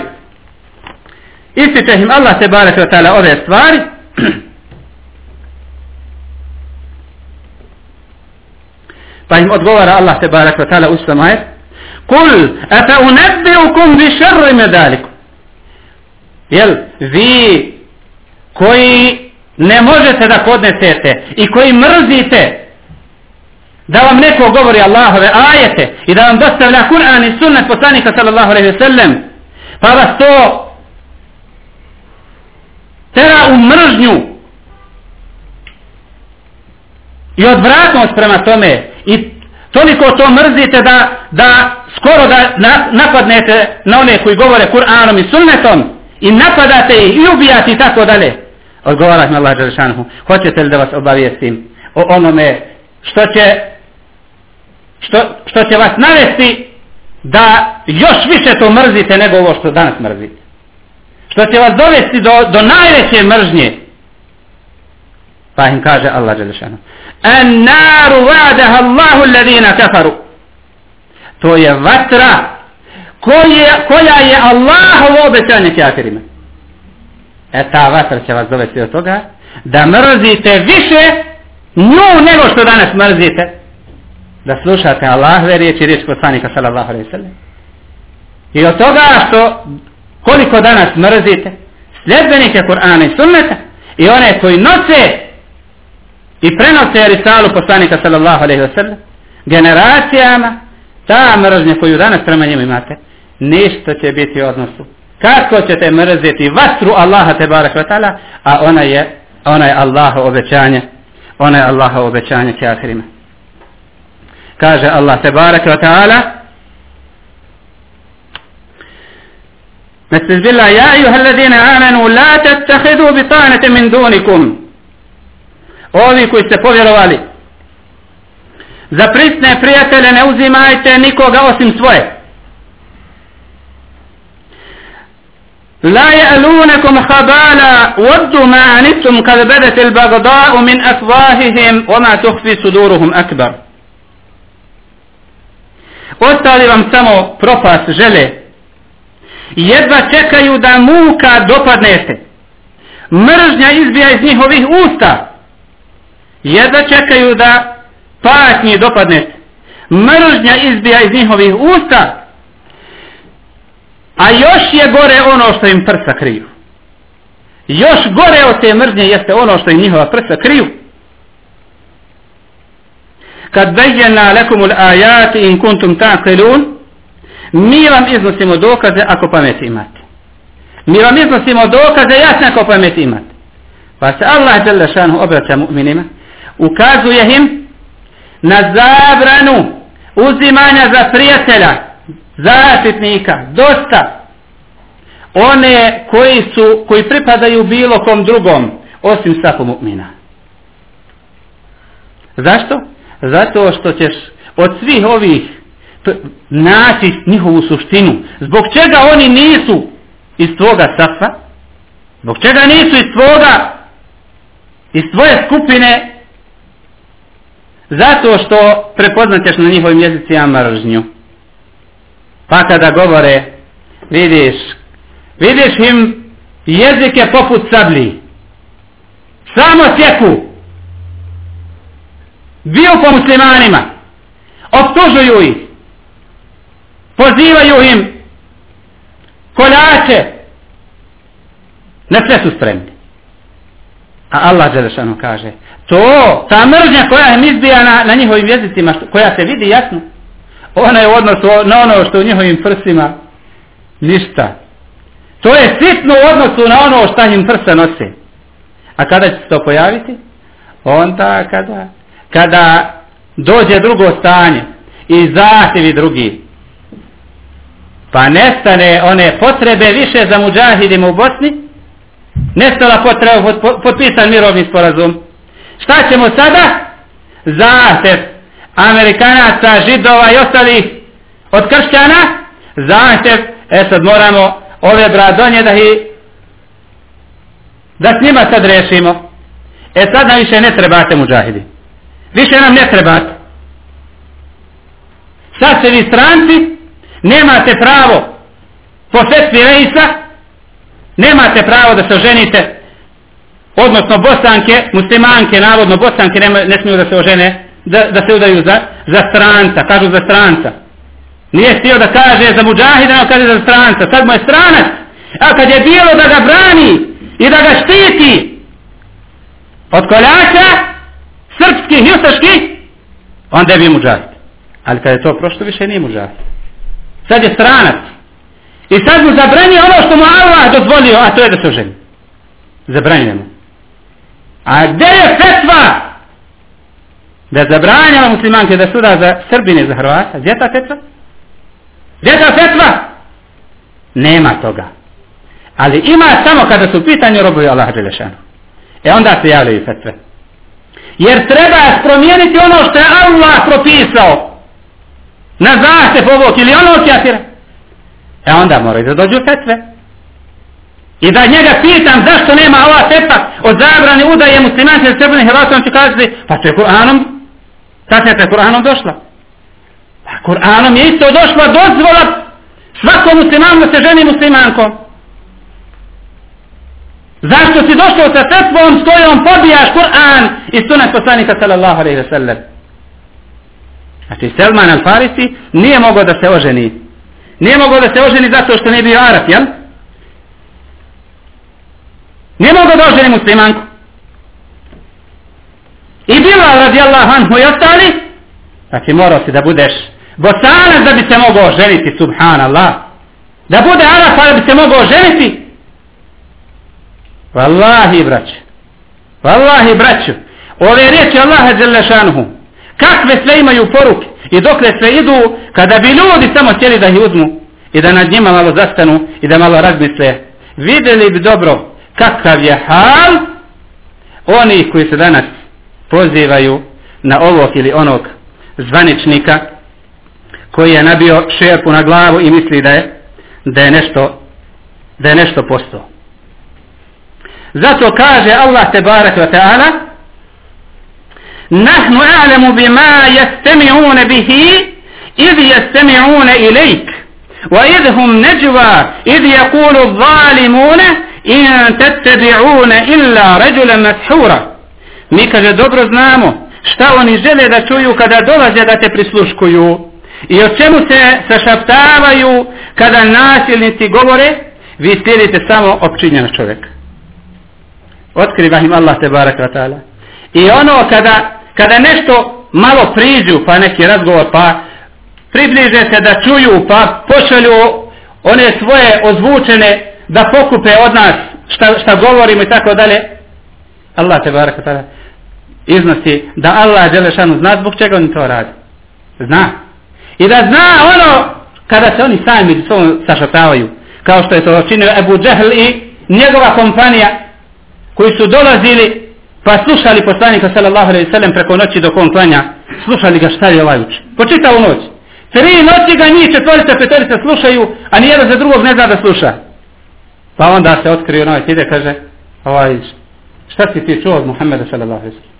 Ističe im Allah te barek ove stvari. Pa im odgovara Allah te barak wa ta'ala usam ajet. Kul, efe unebbiukum bi šerri medaliku. Jel, vi koji ne možete da podnesete i koji mrzite da vam neko govori Allahove ajete i da vam dostavlja Kur'an i sunnet poslanika sallallahu alaihi ve sellem pa vas to tera u mržnju i odvratnost prema tome toliko to mrzite da, da skoro da napadnete na one koji govore Kur'anom i sunnetom i napadate ih i ubijate i tako dalje. Odgovara mi Allah Đelešanhu, hoćete li da vas obavijestim o onome što će što, što će vas navesti da još više to mrzite nego ovo što danas mrzite? Što će vas dovesti do, do najveće mržnje? Pa im kaže Allah Đelešanu An-naru vadaha Allahu alladhina kafaru. To je vatra koja, koja je Allahovo obećanje kafirima. E ta vatra će vas dovesti do toga da mrzite više nju nego što danas mrzite. Da slušate Allahove riječi riječ poslanika sallallahu alaihi sallam. I od toga što koliko danas mrzite sljedbenike Kur'ana i sunneta i one koji noce i prenose risalu poslanika sallallahu alaihi wasallam generacijama ta mržnja koju danas prema njima imate ništa će biti u odnosu kako ćete mrziti vatru Allaha te barak ta'ala a ona je ona je Allaha obećanje ona je Allaha obećanje kafirima kaže Allah te barak ta'ala مثل بالله يا أيها الذين آمنوا لا تتخذوا بطانة من دونكم ovi koji ste povjerovali za prisne prijatelje ne uzimajte nikoga osim svoje لا يألونكم خبالا ودوا ما عنتم قد بدت البغضاء من أفواههم وما تخفي صدورهم أكبر Ostali vam samo propast žele jedva čekaju da muka dopadnete. Mržnja izbija iz njihovih usta. Jedva čekaju da patnje dopadnete. Mržnja izbija iz njihovih usta. A još je gore ono što im prsa kriju. Još gore od te mržnje jeste ono što im njihova prsa kriju. Kad bejena lekumul ajati in kuntum taqilun, mi vam iznosimo dokaze ako pamet imate. Mi vam iznosimo dokaze jasne ako pamet imate. Pa se Allah dželle obraća mu'minima, ukazuje im na zabranu uzimanja za prijatelja, zaštitnika, dosta one koji su koji pripadaju bilo kom drugom osim svakom mu'mina. Zašto? Zato što ćeš od svih ovih naći njihovu suštinu. Zbog čega oni nisu iz tvoga safa? Zbog čega nisu iz tvoga iz tvoje skupine? Zato što prepoznaćeš na njihovim jezicima mržnju. Pa kada govore, vidiš, vidiš im jezike poput sablji. Samo sjeku. Bio po muslimanima. Optužuju ih pozivaju im koljače na sve su spremni a Allah Đelešanu kaže to, ta mržnja koja im izbija na, na njihovim jezicima što, koja se vidi jasno ona je u odnosu na ono što u njihovim prsima ništa. To je sitno u odnosu na ono što njim prsa nose. A kada će se to pojaviti? Onda kada kada dođe drugo stanje i zahtjevi drugi. Pa nestane one potrebe više za muđahidima u Bosni, nestala potreba potpisan mirovni sporazum. Šta ćemo sada? Zahtev Amerikanaca, Židova i ostalih od kršćana, zahtev, e sad moramo ove bradonje da ih da s njima sad rešimo. E sad nam više ne trebate muđahidi. Više nam ne trebate. Sad se vi stranci, nemate pravo po fetvi Reisa nemate pravo da se oženite odnosno bosanke, muslimanke, navodno bosanke ne, ne smiju da se ožene da, da se udaju za, za stranca, kažu za stranca. Nije stio da kaže za muđahida, no kaže za stranca. Sad mu je stranac. A kad je bilo da ga brani i da ga štiti od koljača, srpskih i ustaških, onda je bio muđahid. Ali kad je to prošlo, više nije muđahid. Sad je stranac. I sad mu zabrani ono što mu Allah dozvolio, a to je da se oženi. Zabranjuje mu. A gdje je fetva? Da zabranjava muslimanke da suda za Srbine za Hrvata. Gdje je ta fetva? Gdje je ta fetva? Nema toga. Ali ima samo kada su u pitanju robovi Allah Đelešanu. E onda se javljaju fetve. Jer treba promijeniti ono što je Allah propisao. Na zahtev ovog ili onog kjatira. E onda moraju da dođu fetve. I da njega pitam zašto nema ova fetva od zabrane udaje muslimanče i srbenih hrvata, on će kazati, pa to je Kur'anom, ta fetva je Kur'anom došla. Pa Kur'anom je isto došla dozvola svakom muslimanu da se ženi muslimankom. Zašto si došao sa fetvom s kojom pobijaš Kur'an i sunat poslanika sallallahu alaihi wa sallam? Znači Selman al-Farisi nije mogao da se oženi Nije mogao da se oženi zato što ne bio Arab, jel? Nije mogao da oženi muslimanku. I bila radi Allah anhu i ostali, znači morao si da budeš bosanac da bi se mogao ženiti, subhanallah. Da bude Arab pa da bi se mogao ženiti. Wallahi braću. Wallahi braću. Ove riječi Allaha Đelešanuhu. Kakve sve imaju poruke. I dokle sve idu, kada bi ljudi samo htjeli da ih uzmu i da nad njima malo zastanu i da malo razmisle, vidjeli bi dobro kakav je hal onih koji se danas pozivaju na ovog ili onog zvaničnika koji je nabio šerpu na glavu i misli da je da je nešto da je nešto postao. Zato kaže Allah te barek wa ta'ala نحن أعلم بما يستمعون به إذ يستمعون إليك وإذ هم نجوى إذ يقول الظالمون إن تتبعون إلا رجلا مسحورا Mi kaže dobro znamo šta oni žele da čuju kada dolaze da te prisluškuju i o čemu se sašaptavaju kada nasilnici govore vi slijedite samo opčinjen čovjek. Otkriva im Allah te barak I ono kada kada nešto malo priđu pa neki razgovor pa približe se da čuju pa pošalju one svoje ozvučene da pokupe od nas šta, šta govorimo i tako dalje. Allah te baraka tada iznosi da Allah Đelešanu zna zbog čega oni to radi zna. I da zna ono kada se oni sami među sobom sašaptavaju kao što je to činio Ebu Džehl i njegova kompanija koji su dolazili Pa slušali poslanika sallallahu alejhi ve sellem preko noći dok on klanja, slušali ga šta je ovaj uči. Po čitavu noć. Tri noći ga njih četvorica, petorica slušaju, a ni jedan za drugog ne zna da sluša. Pa onda se otkrio noć, ide, kaže, ovaj, šta si ti čuo od Muhammeda sallallahu alejhi ve sellem?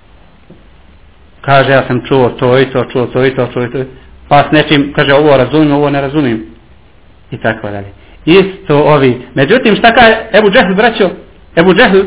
Kaže, ja sam čuo to i to, čuo to i to, čuo i to. Pa s nečim, kaže, ovo razumijem, ovo ne razumijem. I tako dalje. Isto ovi. Međutim, šta kaže Ebu Džehl, braćo, Ebu Džehl,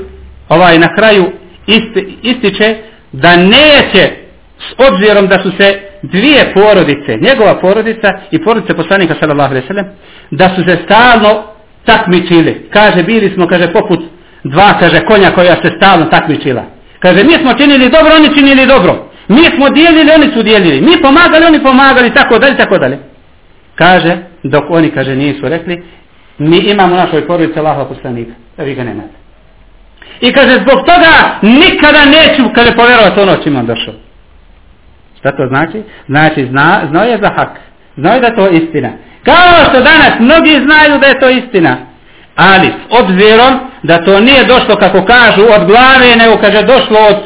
ovaj, na kraju, isti, ističe da neće s obzirom da su se dvije porodice, njegova porodica i porodica poslanika sallallahu alejhi ve sellem, da su se stalno takmičili. Kaže bili smo kaže poput dva kaže konja koja se stalno takmičila. Kaže mi smo činili dobro, oni činili dobro. Mi smo dijelili, oni su dijelili. Mi pomagali, oni pomagali, tako dalje, tako dalje. Kaže, dok oni, kaže, nisu rekli, mi imamo u našoj porodici Allahova poslanika. A vi ga nemate. I kaže, zbog toga nikada neću, kaže, povjerovati ono čim on došao. Šta to znači? Znači, zna, znao je za hak. Znao je da to istina. Kao što danas mnogi znaju da je to istina. Ali, s obzirom da to nije došlo, kako kažu, od glave, nego kaže, došlo od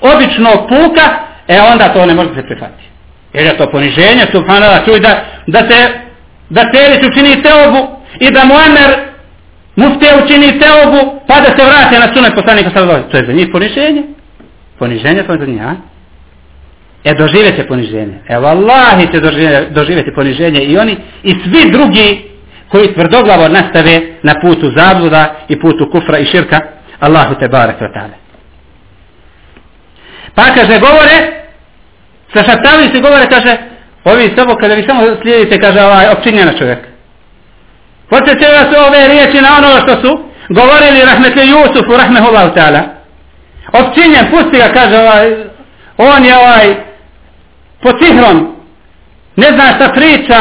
običnog puka, e onda to ne može se prihvatiti. Jer je to poniženje, subhanallah, čuj da, da se, da Telić učini teobu i da Muammer muftija učini teobu, pa da se vrate na sunet poslanika sallallahu To je za njih poniženje. Poniženje to je za njih, a? E, doživete poniženje. E, vallahi će doživjeti poniženje i oni i svi drugi koji tvrdoglavo nastave na putu zabluda i putu kufra i širka, Allahu te barek wa ta'ala. Pa kaže, govore, Sa šaptavi se govore, kaže, ovi samo, kada vi samo slijedite, kaže, ovaj, općinjena čovjek. Podsjećaju vas ove riječi na ono što su govorili rahmetli Jusufu, rahmehullahu ta'ala. Općinjen, pusti ga, kaže, ovaj, on je ovaj, pod sihrom, ne zna šta priča,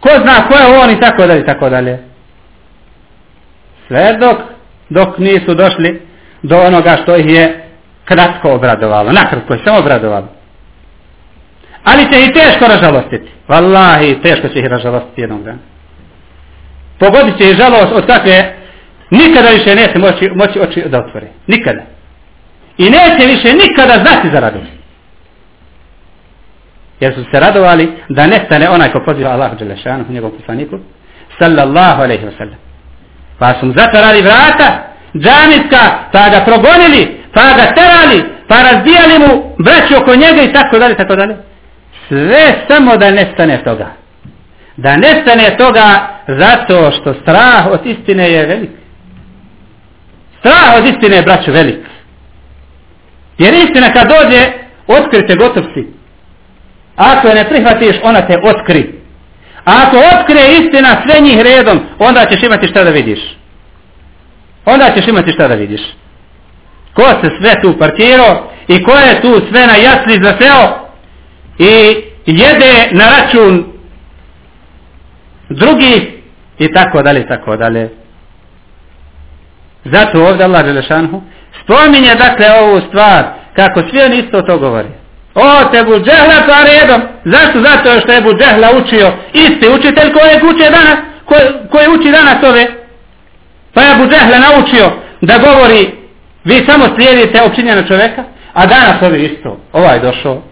ko zna ko je on i tako dalje, tako dalje. Sve dok, dok nisu došli do onoga što ih je kratko obradovalo, nakratko je samo obradovalo. Ali će i teško ražalostiti. Wallahi, teško će ih ražalostiti jednog dana. Pogodit će i žalost od kakve nikada više neće moći, moći oči da otvore. Nikada. I neće više nikada znati za radost. Jer su se radovali da nestane onaj ko poziva Allahu Đelešanu u njegovom poslaniku, sallallahu alaihi wa sallam. Pa su mu zatvarali vrata, džamiska, pa ga progonili, pa ga terali, pa razbijali mu braću oko njega i tako dalje, tako dalje. Sve samo da nestane toga. Da nestane toga zato što strah od istine je velik. Strah od istine je, braću, velik. Jer istina kad dođe, otkrite gotov si. Ako je ne prihvatiš, ona te otkri. A ako otkrije istina sve njih redom, onda ćeš imati šta da vidiš. Onda ćeš imati šta da vidiš. Ko se sve tu parkirao i ko je tu sve na jasli zaseo i jede na račun drugi i tako dalje, tako dalje. Zato ovdje Allah Želešanhu spominje dakle ovu stvar kako svi oni isto to govori. O, Tebu Džehla pa redom. Zašto? Zato što je Ebu Džehla učio isti učitelj koji uči danas, koji, koji uči danas ove. Pa je Ebu Džehla naučio da govori vi samo slijedite općinjena čoveka, a danas ovi isto. Ovaj došao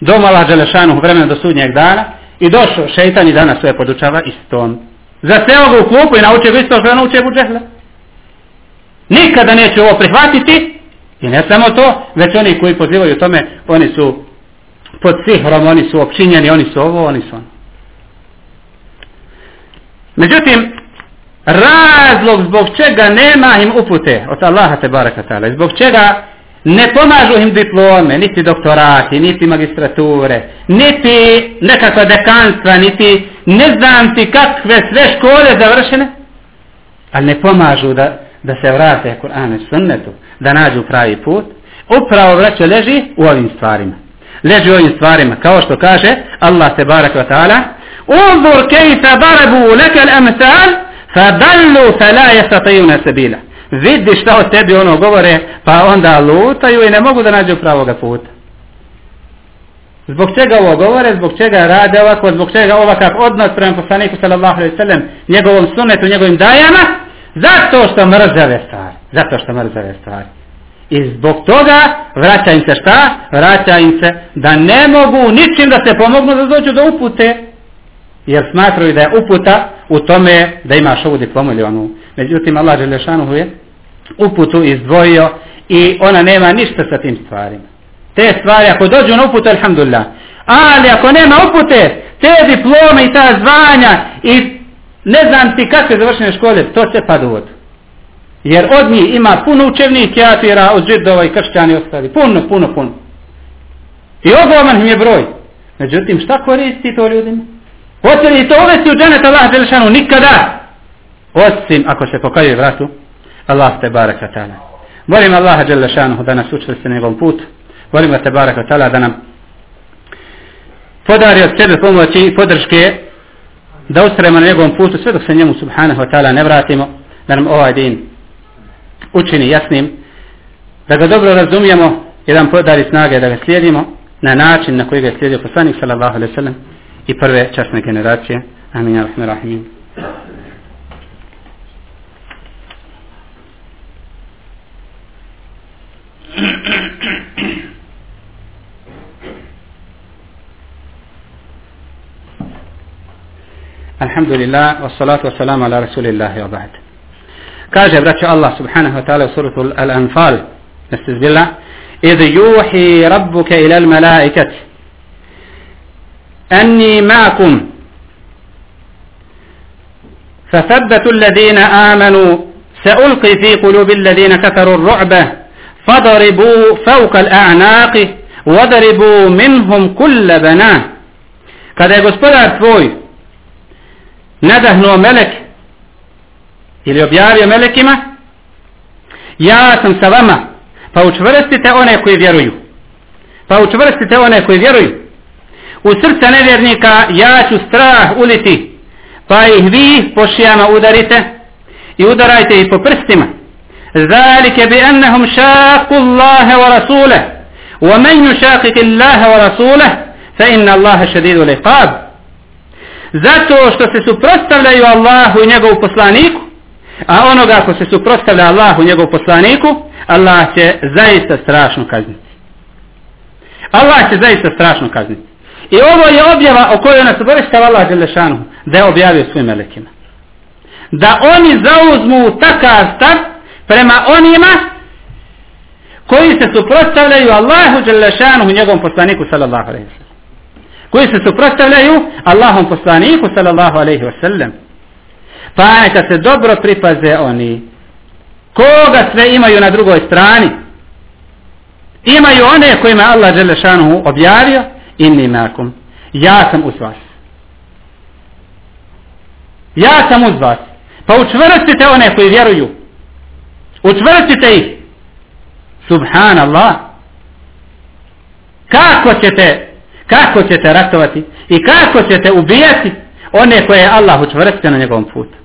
do Mala Đelešanu vremena do sudnjeg dana i došao šeitan i danas sve podučava istom. Zaseo ga u klupu i naučio ga isto što je naučio Ebu Džehla. Nikada neće ovo prihvatiti i ne samo to, već oni koji pozivaju tome, oni su pod sihrom, oni su opčinjeni, oni su ovo, oni su ono. Međutim, razlog zbog čega nema im upute od Allaha te baraka zbog čega ne pomažu im diplome, niti doktorati, niti magistrature, niti nekakva dekanstva, niti ne znam ti kakve sve škole završene, ali ne pomažu da, da se vrate Kur'anu i sunnetu, da nađu pravi put, upravo vraća leži u ovim stvarima leži u ovim stvarima. Kao što kaže Allah te barak wa ta'ala Unzur kejfa barabu leke l'amsal, fa dallu fa la jestatijuna sabila. Vidi šta o tebi ono govore pa onda lutaju i ne mogu da nađu pravoga puta. Zbog čega ovo govore, zbog čega rade ovako, zbog čega ovakav odnos prema poslaniku sallallahu alaihi sallam, njegovom sunetu, njegovim dajama, zato što mrzave stvari. Zato što mrzave stvari. I zbog toga vraća im se šta? Vraća im se da ne mogu ničim da se pomognu da dođu do upute. Jer smatruju da je uputa u tome da imaš ovu diplomu ili onu. Međutim, Allah Želešanuhu je uputu izdvojio i ona nema ništa sa tim stvarima. Te stvari, ako dođu na uputu, alhamdulillah. Ali ako nema upute, te diplome i ta zvanja i ne znam ti kakve završene škole, to se pada u vodu. Jer od njih ima puno učevnih kjatira od židova i kršćani ostali. Puno, puno, puno. I ogroman im je broj. Međutim, šta koristi to ljudima? Hoće li to uvesti u dženet Allah Đelešanu? Nikada. Osim ako se pokaju vratu. Allah te barak wa ta'ala. Molim Allah šanuhu da nas učili se njegovom put. Molim ga te barak wa ta'ala da nam podari od sebe pomoći i podrške da ustrajemo na njegovom putu sve dok se njemu subhanahu wa ta'ala ne vratimo da nam ovaj din učini jasnim, da ga dobro razumijemo i da podari snage da ga slijedimo na način na koji ga je slijedio poslanik sallallahu alaihi sallam i prve časne generacije. Amin. Rahim. الحمد لله والصلاة والسلام على رسول الله وبعد kaže braćo Allah subhanahu wa ta'ala u suratu Al-Anfal nestizbila إذ يوحي ربك إلى الملائكة أني معكم فثبتوا الذين آمنوا سألقي في قلوب الذين كفروا الرعب فضربوا فوق الأعناق وَدَرِبُوا مِنْهُمْ كُلَّ بَنَانِ Kada je gospodar tvoj nadahnuo meleke ili objavio melekima ja sam sa vama pa učvrstite one koji vjeruju pa učvrstite one koji vjeruju u srca nevjernika ja ću strah uliti pa ih vi po šijama udarite i udarajte ih po prstima ذلك بأنهم شاقوا الله ورسوله ومن يشاقق الله ورسوله فإن الله شديد العقاب zato što se suprotstavljaju Allahu i njegovu poslaniku a onoga ko se suprotstavlja Allahu i njegovu poslaniku Allah će zaista strašno kazniti. Allah će zaista strašno kazniti. I ovo je objava o kojoj nas obavestava Allah Đelešanu da je objavio svojim melekima. Da oni zauzmu takav stav prema onima koji se suprotstavljaju Allahu Đelešanu i njegovom poslaniku sallallahu alaihi wa koji se suprotstavljaju Allahom poslaniku sallallahu alaihi wasallam. Pa neka se dobro pripaze oni. Koga sve imaju na drugoj strani? Imaju one kojima Allah žele objavio inni makum ja sam uz vas. Ja sam uz vas. Pa učvrstite one koji vjeruju. Učvrstite ih. Subhanallah. Kako ćete kako ćete ratovati i kako ćete ubijati one koje je Allah učvrstio na njegovom putu.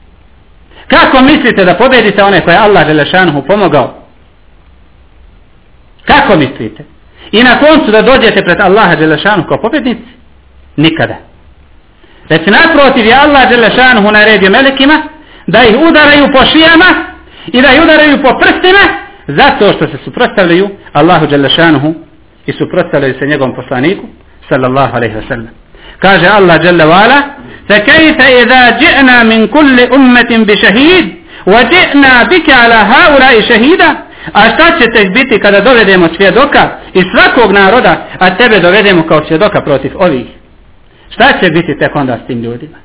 Kako mislite da pobedite one koje je Allah Želešanuhu pomogao? Kako mislite? I na koncu da dođete pred Allaha Želešanuhu kao pobednici? Nikada. Već naprotiv je Allah Želešanuhu naredio melekima da ih udaraju po šijama i da ih udaraju po prstima zato što se suprotstavljaju Allahu Želešanuhu i suprotstavljaju se njegovom poslaniku sallallahu alaihi wa sallam. Kaže Allah jalla wa ala, فكيف إذا جئنا من كل أمة بشهيد وجئنا بك على هؤلاء شهيدا A šta će tek biti kada dovedemo svjedoka iz svakog naroda, a tebe dovedemo kao svjedoka protiv ovih? Šta će biti tek onda s tim ljudima?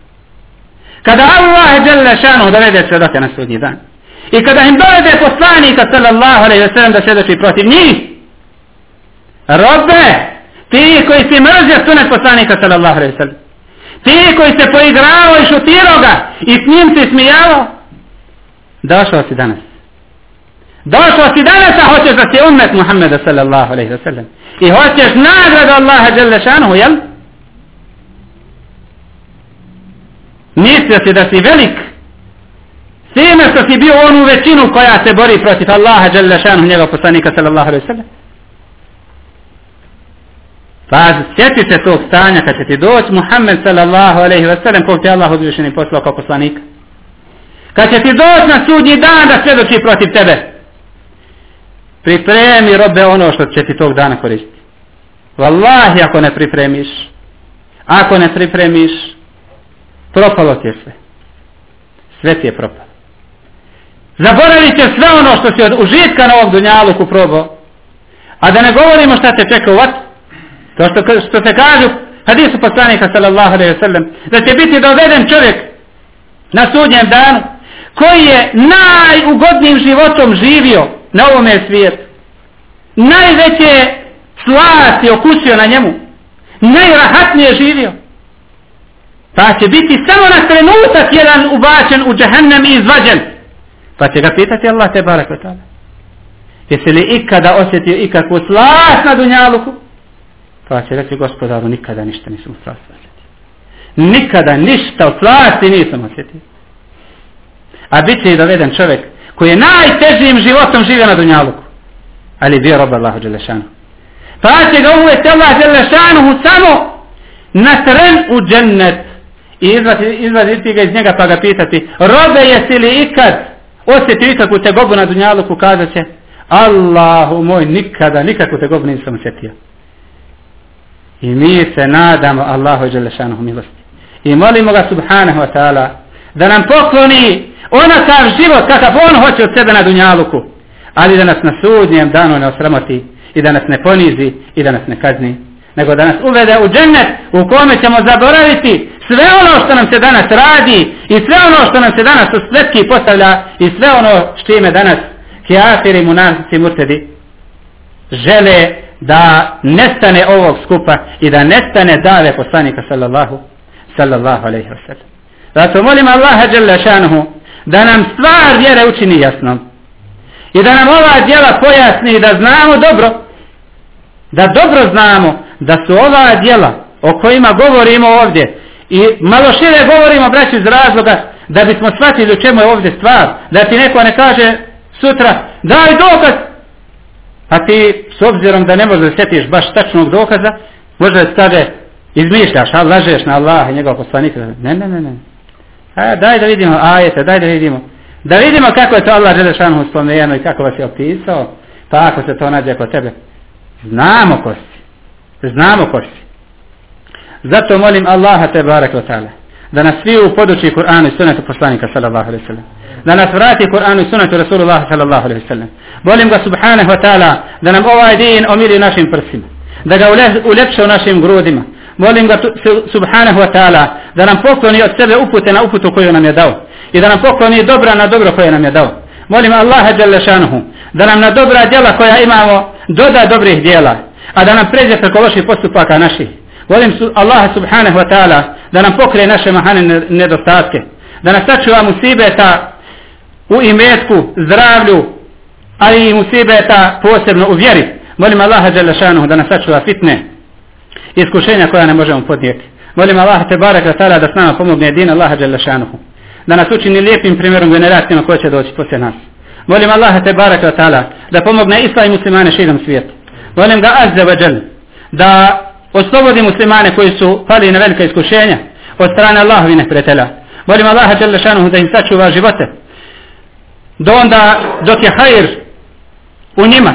Kada Allah žele šanu dovede svjedoka na sudnji dan. I kada im dovede poslanika sallallahu alaihi wa sallam da svjedoči protiv njih. Robe, Ti koji si mrzio sunet poslanika sallallahu alaihi sallam. Ti koji se poigravao i šutirao ga i s njim se smijavao. Došao si danas. Došao si danas a hoćeš da si umet Muhammeda sallallahu alaihi sallam. I hoćeš nagradu Allaha jalla šanuhu, jel? Mislio si da si velik. Sime što si bio onu većinu koja se bori protiv Allaha jalla šanuhu njega poslanika sallallahu alaihi sallam. Pa sjeti se tog stanja kad će ti doći Muhammed sallallahu alaihi wa sallam kog ti Allah uzvišeni poslao kao poslanik. Kad će ti doći na sudnji dan da svjedoči protiv tebe. Pripremi robe ono što će ti tog dana koristiti. Wallahi ako ne pripremiš, ako ne pripremiš, propalo ti je sve. Sve ti je propalo. Zaboravit će sve ono što si od užitka na ovog dunjaluku probao. A da ne govorimo šta te čeka u vatru. To što, što se kažu hadisu poslanika sallallahu alaihi sallam da će biti doveden čovjek na sudnjem danu koji je najugodnijim životom živio na ovome svijetu. Najveće slasti okusio na njemu. Najrahatnije živio. Pa će biti samo na trenutak jedan ubačen u džahannam i izvađen. Pa će ga pitati Allah te barak Jesi li ikada osjetio ikakvu slast na dunjaluku? Pa će reći gospodaru, nikada ništa nisam slasti osjetio. Nikada ništa od slasti nisam osjetio. A bit će i doveden čovjek koji je najtežijim životom živio na Dunjaluku. Ali bio rob Allahu Đelešanu. Pa će ga uvjeti Allah Đelešanu samo na tren u džennet. I izvaditi ga iz njega pa ga pitati, robe jesi li ikad osjetio ikakvu tegobu na Dunjaluku, kazat će, Allahu moj, nikada, nikakvu tegobu nisam osjetio. I mi se nadamo Allahu Đelešanuhu milosti. I molimo ga subhanahu wa ta'ala da nam pokloni onakav život kakav on hoće od sebe na dunjaluku. Ali da nas na sudnjem danu ne osramoti i da nas ne ponizi i da nas ne kazni. Nego da nas uvede u džennet u kome ćemo zaboraviti sve ono što nam se danas radi i sve ono što nam se danas u svetki postavlja i sve ono što ime danas kjafiri, munasici, murtedi žele da nestane ovog skupa i da nestane dave poslanika sallallahu sallallahu alaihi wa sallam. Zato molim Allaha jalla šanuhu da nam stvar vjere učini jasnom i da nam ova djela pojasni da znamo dobro da dobro znamo da su ova djela o kojima govorimo ovdje i malo šire govorimo braći iz razloga da bismo shvatili u čemu je ovdje stvar da ti neko ne kaže sutra daj dokaz a ti s obzirom da ne možeš da sjetiš baš tačnog dokaza možda da kaže izmišljaš a lažeš na Allah i njegov poslanik ne ne ne ne. A, daj da vidimo ajete daj da vidimo. Da vidimo kako je to Allah Želešanu spomenuo i kako vas je opisao pa ako se to nađe kod tebe. Znamo ko si. Znamo ko si. Zato molim Allaha te barek wa ta'ala da nas svi u Kur'anu i sunetu poslanika sallallahu alaihi sallam da nas vrati Kur'anu i sunetu Rasulullah sallallahu alaihi sallam molim ga subhanahu wa ta'ala da nam ovaj din omili našim prsima da ga ulepša u našim grudima. Molim ga subhanahu wa ta'ala da nam pokloni od sebe upute na uputu koju nam je dao i da nam pokloni dobra na dobro koje nam je dao. Molim Allaha jalla šanuhu da nam na dobra djela koja imamo doda dobrih djela a da nam pređe preko loših postupaka naših. Volim su Allaha subhanahu wa ta'ala da nam pokrije naše mahane nedostatke. Da nas sačuva musibeta u imetku, zdravlju, ali i musibeta posebno u vjeri. Molim Allaha Đelešanuhu da nas sačuva fitne iskušenja koja ne možemo podnijeti. Molim Allaha te barak da ta'ala da s nama pomogne din Allaha Đelešanuhu. Da nas učini lijepim primjerom generacijama koje će doći poslije nas. Molim Allaha te barak da ta'ala da pomogne isla i muslimane širom svijetu. Molim ga azze wa džel da oslobodi muslimane koji su pali na velika iskušenja od strane Allahovi nepretela. Molim Allaha jalla šanuhu da im sačuva živote. Do onda dok je hajr u njima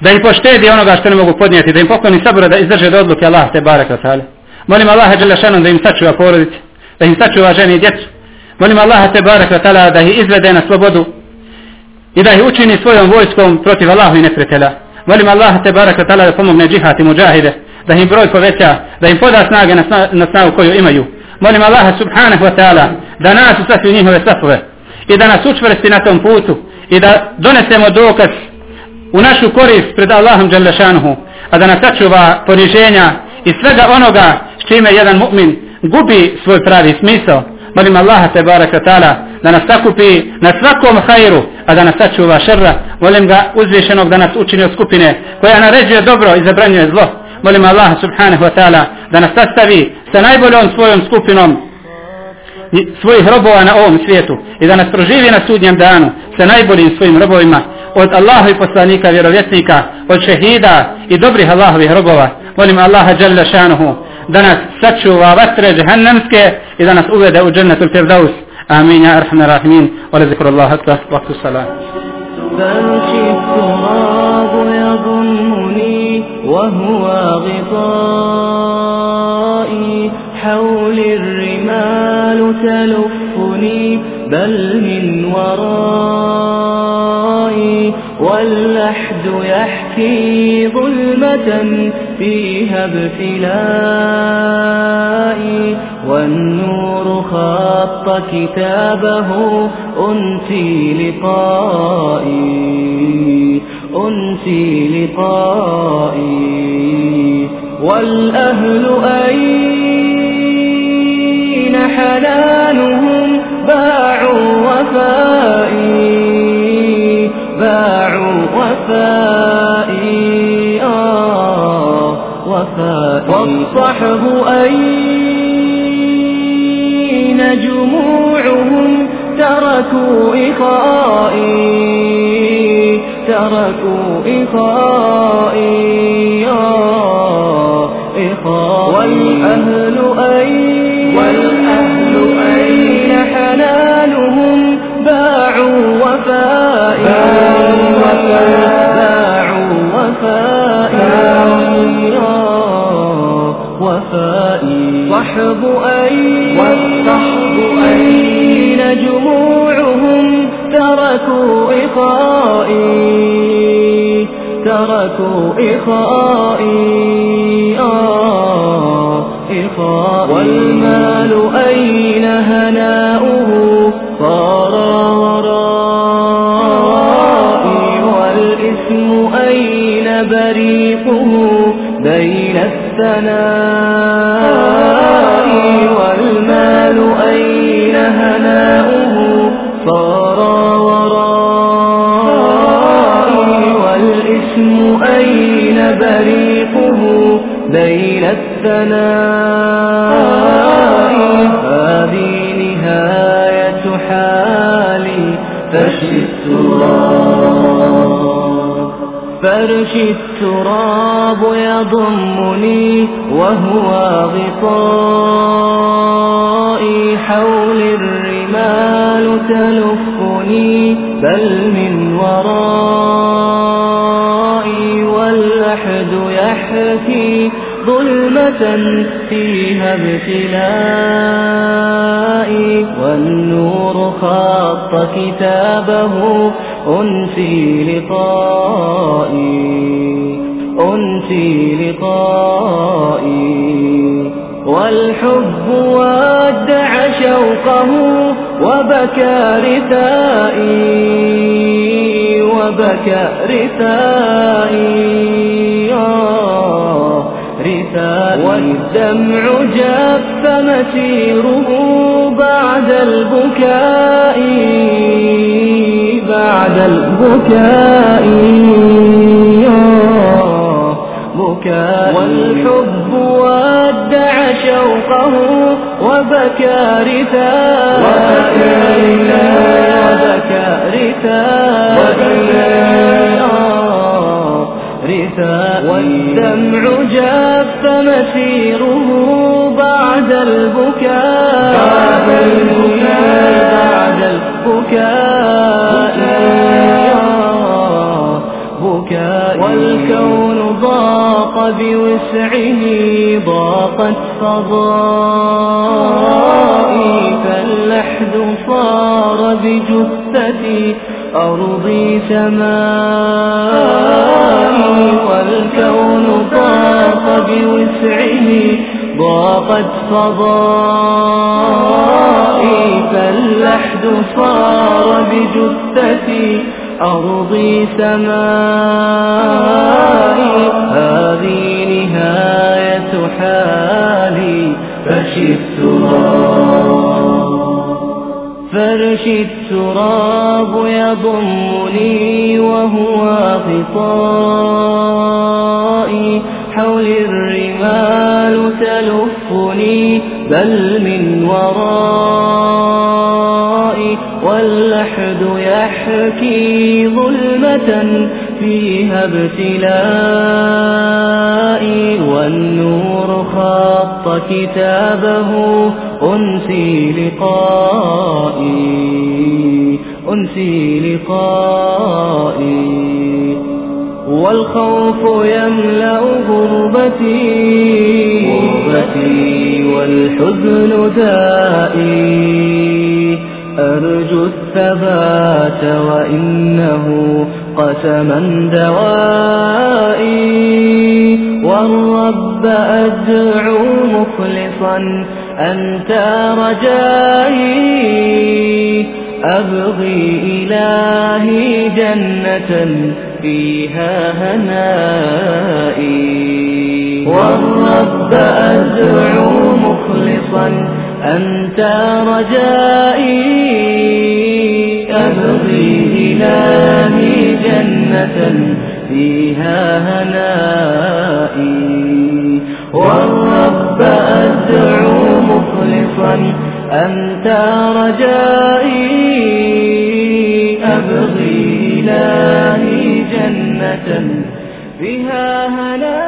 da im poštedi onoga što ne mogu podnijeti, da im pokloni sabora da izdrže do odluke Allah te baraka ta'ala. Molim Allaha jalla šanuhu da im sačuva porodice, da im sačuva žene i djecu. Molim Allaha te baraka ta'ala da ih izvede na slobodu i da ih učini svojom vojskom protiv Allahovi nepretela. Molim Allaha te baraka ta'ala da pomogne džihati muđahide da im broj poveća, da im poda snage na, na snagu koju imaju. Molim Allaha subhanahu wa ta'ala da nas usasi u njihove safove i da nas učvrsti na tom putu i da donesemo dokaz u našu korist pred Allahom Đalešanuhu, a da nas sačuva poniženja i svega onoga s čime jedan mu'min gubi svoj pravi smisao. Molim Allaha te baraka ta'ala da nas sakupi na svakom hajru, a da nas sačuva šerra. Molim ga uzvišenog da nas učini od skupine koja naređuje dobro i zabranjuje zlo molim Allah subhanahu wa ta'ala da nas sastavi sa najboljom svojom skupinom svojih robova na ovom svijetu i da nas proživi na sudnjem danu sa najboljim svojim robovima od Allaha i poslanika vjerovjesnika od šehida i dobrih Allahovih robova. Molim Allaha jalla šanuhu da nas sačuva vatre džahannamske i da nas uvede u džennetul firdaus. Amin ya arhamar rahimin. Wa la zikru Allah akbar waqtu salam. وهو غطائي حول الرمال تلفني بل من ورائي واللحد يحكي ظلمة فيها ابتلائي والنور خط كتابه أنتي لقائي. أنسي لقائي. والأهل أين حنانهم باعوا وفائي. باعوا وفائي. آه وفائي. والصحب أين جموعهم؟ تركوا إخائي. تركوا إخائي إخائي. والأهل أين؟ والأهل أين؟ حلالهم باعوا وفائي. باعوا وفائي وفائي. صحب أين تركوا إخائي تركوا إخائي آه إخائي. والمال أين هناؤه؟ صار ورائي. والإثم أين بريء الثناء. الثناء. هذه نهاية حالي. فشي التراب فرش التراب يضمني وهو غطائي. حول الرمال تلفني بل من ورائي والأحد يحكي ظلمة فيها ابتلائي والنور خط كتابه أنسي لقائي أنسي لقائي. والحب ودع شوقه وبكى رثائي وبكى رثائي. والدمع جف مسيره بعد البكاء بعد البكاء. بكاء. والحب ودع شوقه وبكى رثاء وبكى رثاء رثاء والدمع جف مسيره بعد البكاء. بعد البكاء. بعد البكاء. بكاء. والكون ضاق بوسعه ضاقت فضائي فاللحد صار بجثتي. أرضي سمائي والكون ضاق بوسعه ضاقت فضائي فاللحد صار بجثتي أرضي سمائي هذه نهاية حالي فرشي التراب فرشي التراب يضمني وهو غطائي. حول الرمال تلفني بل من ورائي. واللحد يحكي ظلمة فيها ابتلائي والنور خط كتابه أنسي لقائي أنسي لقائي. والخوف يملأ غربتي غربتي والحزن دائي. أرجو الثبات وإنه قسما دوائي والرب أدعو مخلصا أنت رجائي أبغي إلهي جنة فيها هنائي والرب أدعو مخلصا أنت رجائي أبغي إلهي جنة فيها هنائي. والرب أدعو مخلصا أنت رجائي. أبغي إلهي جنة فيها هنائي.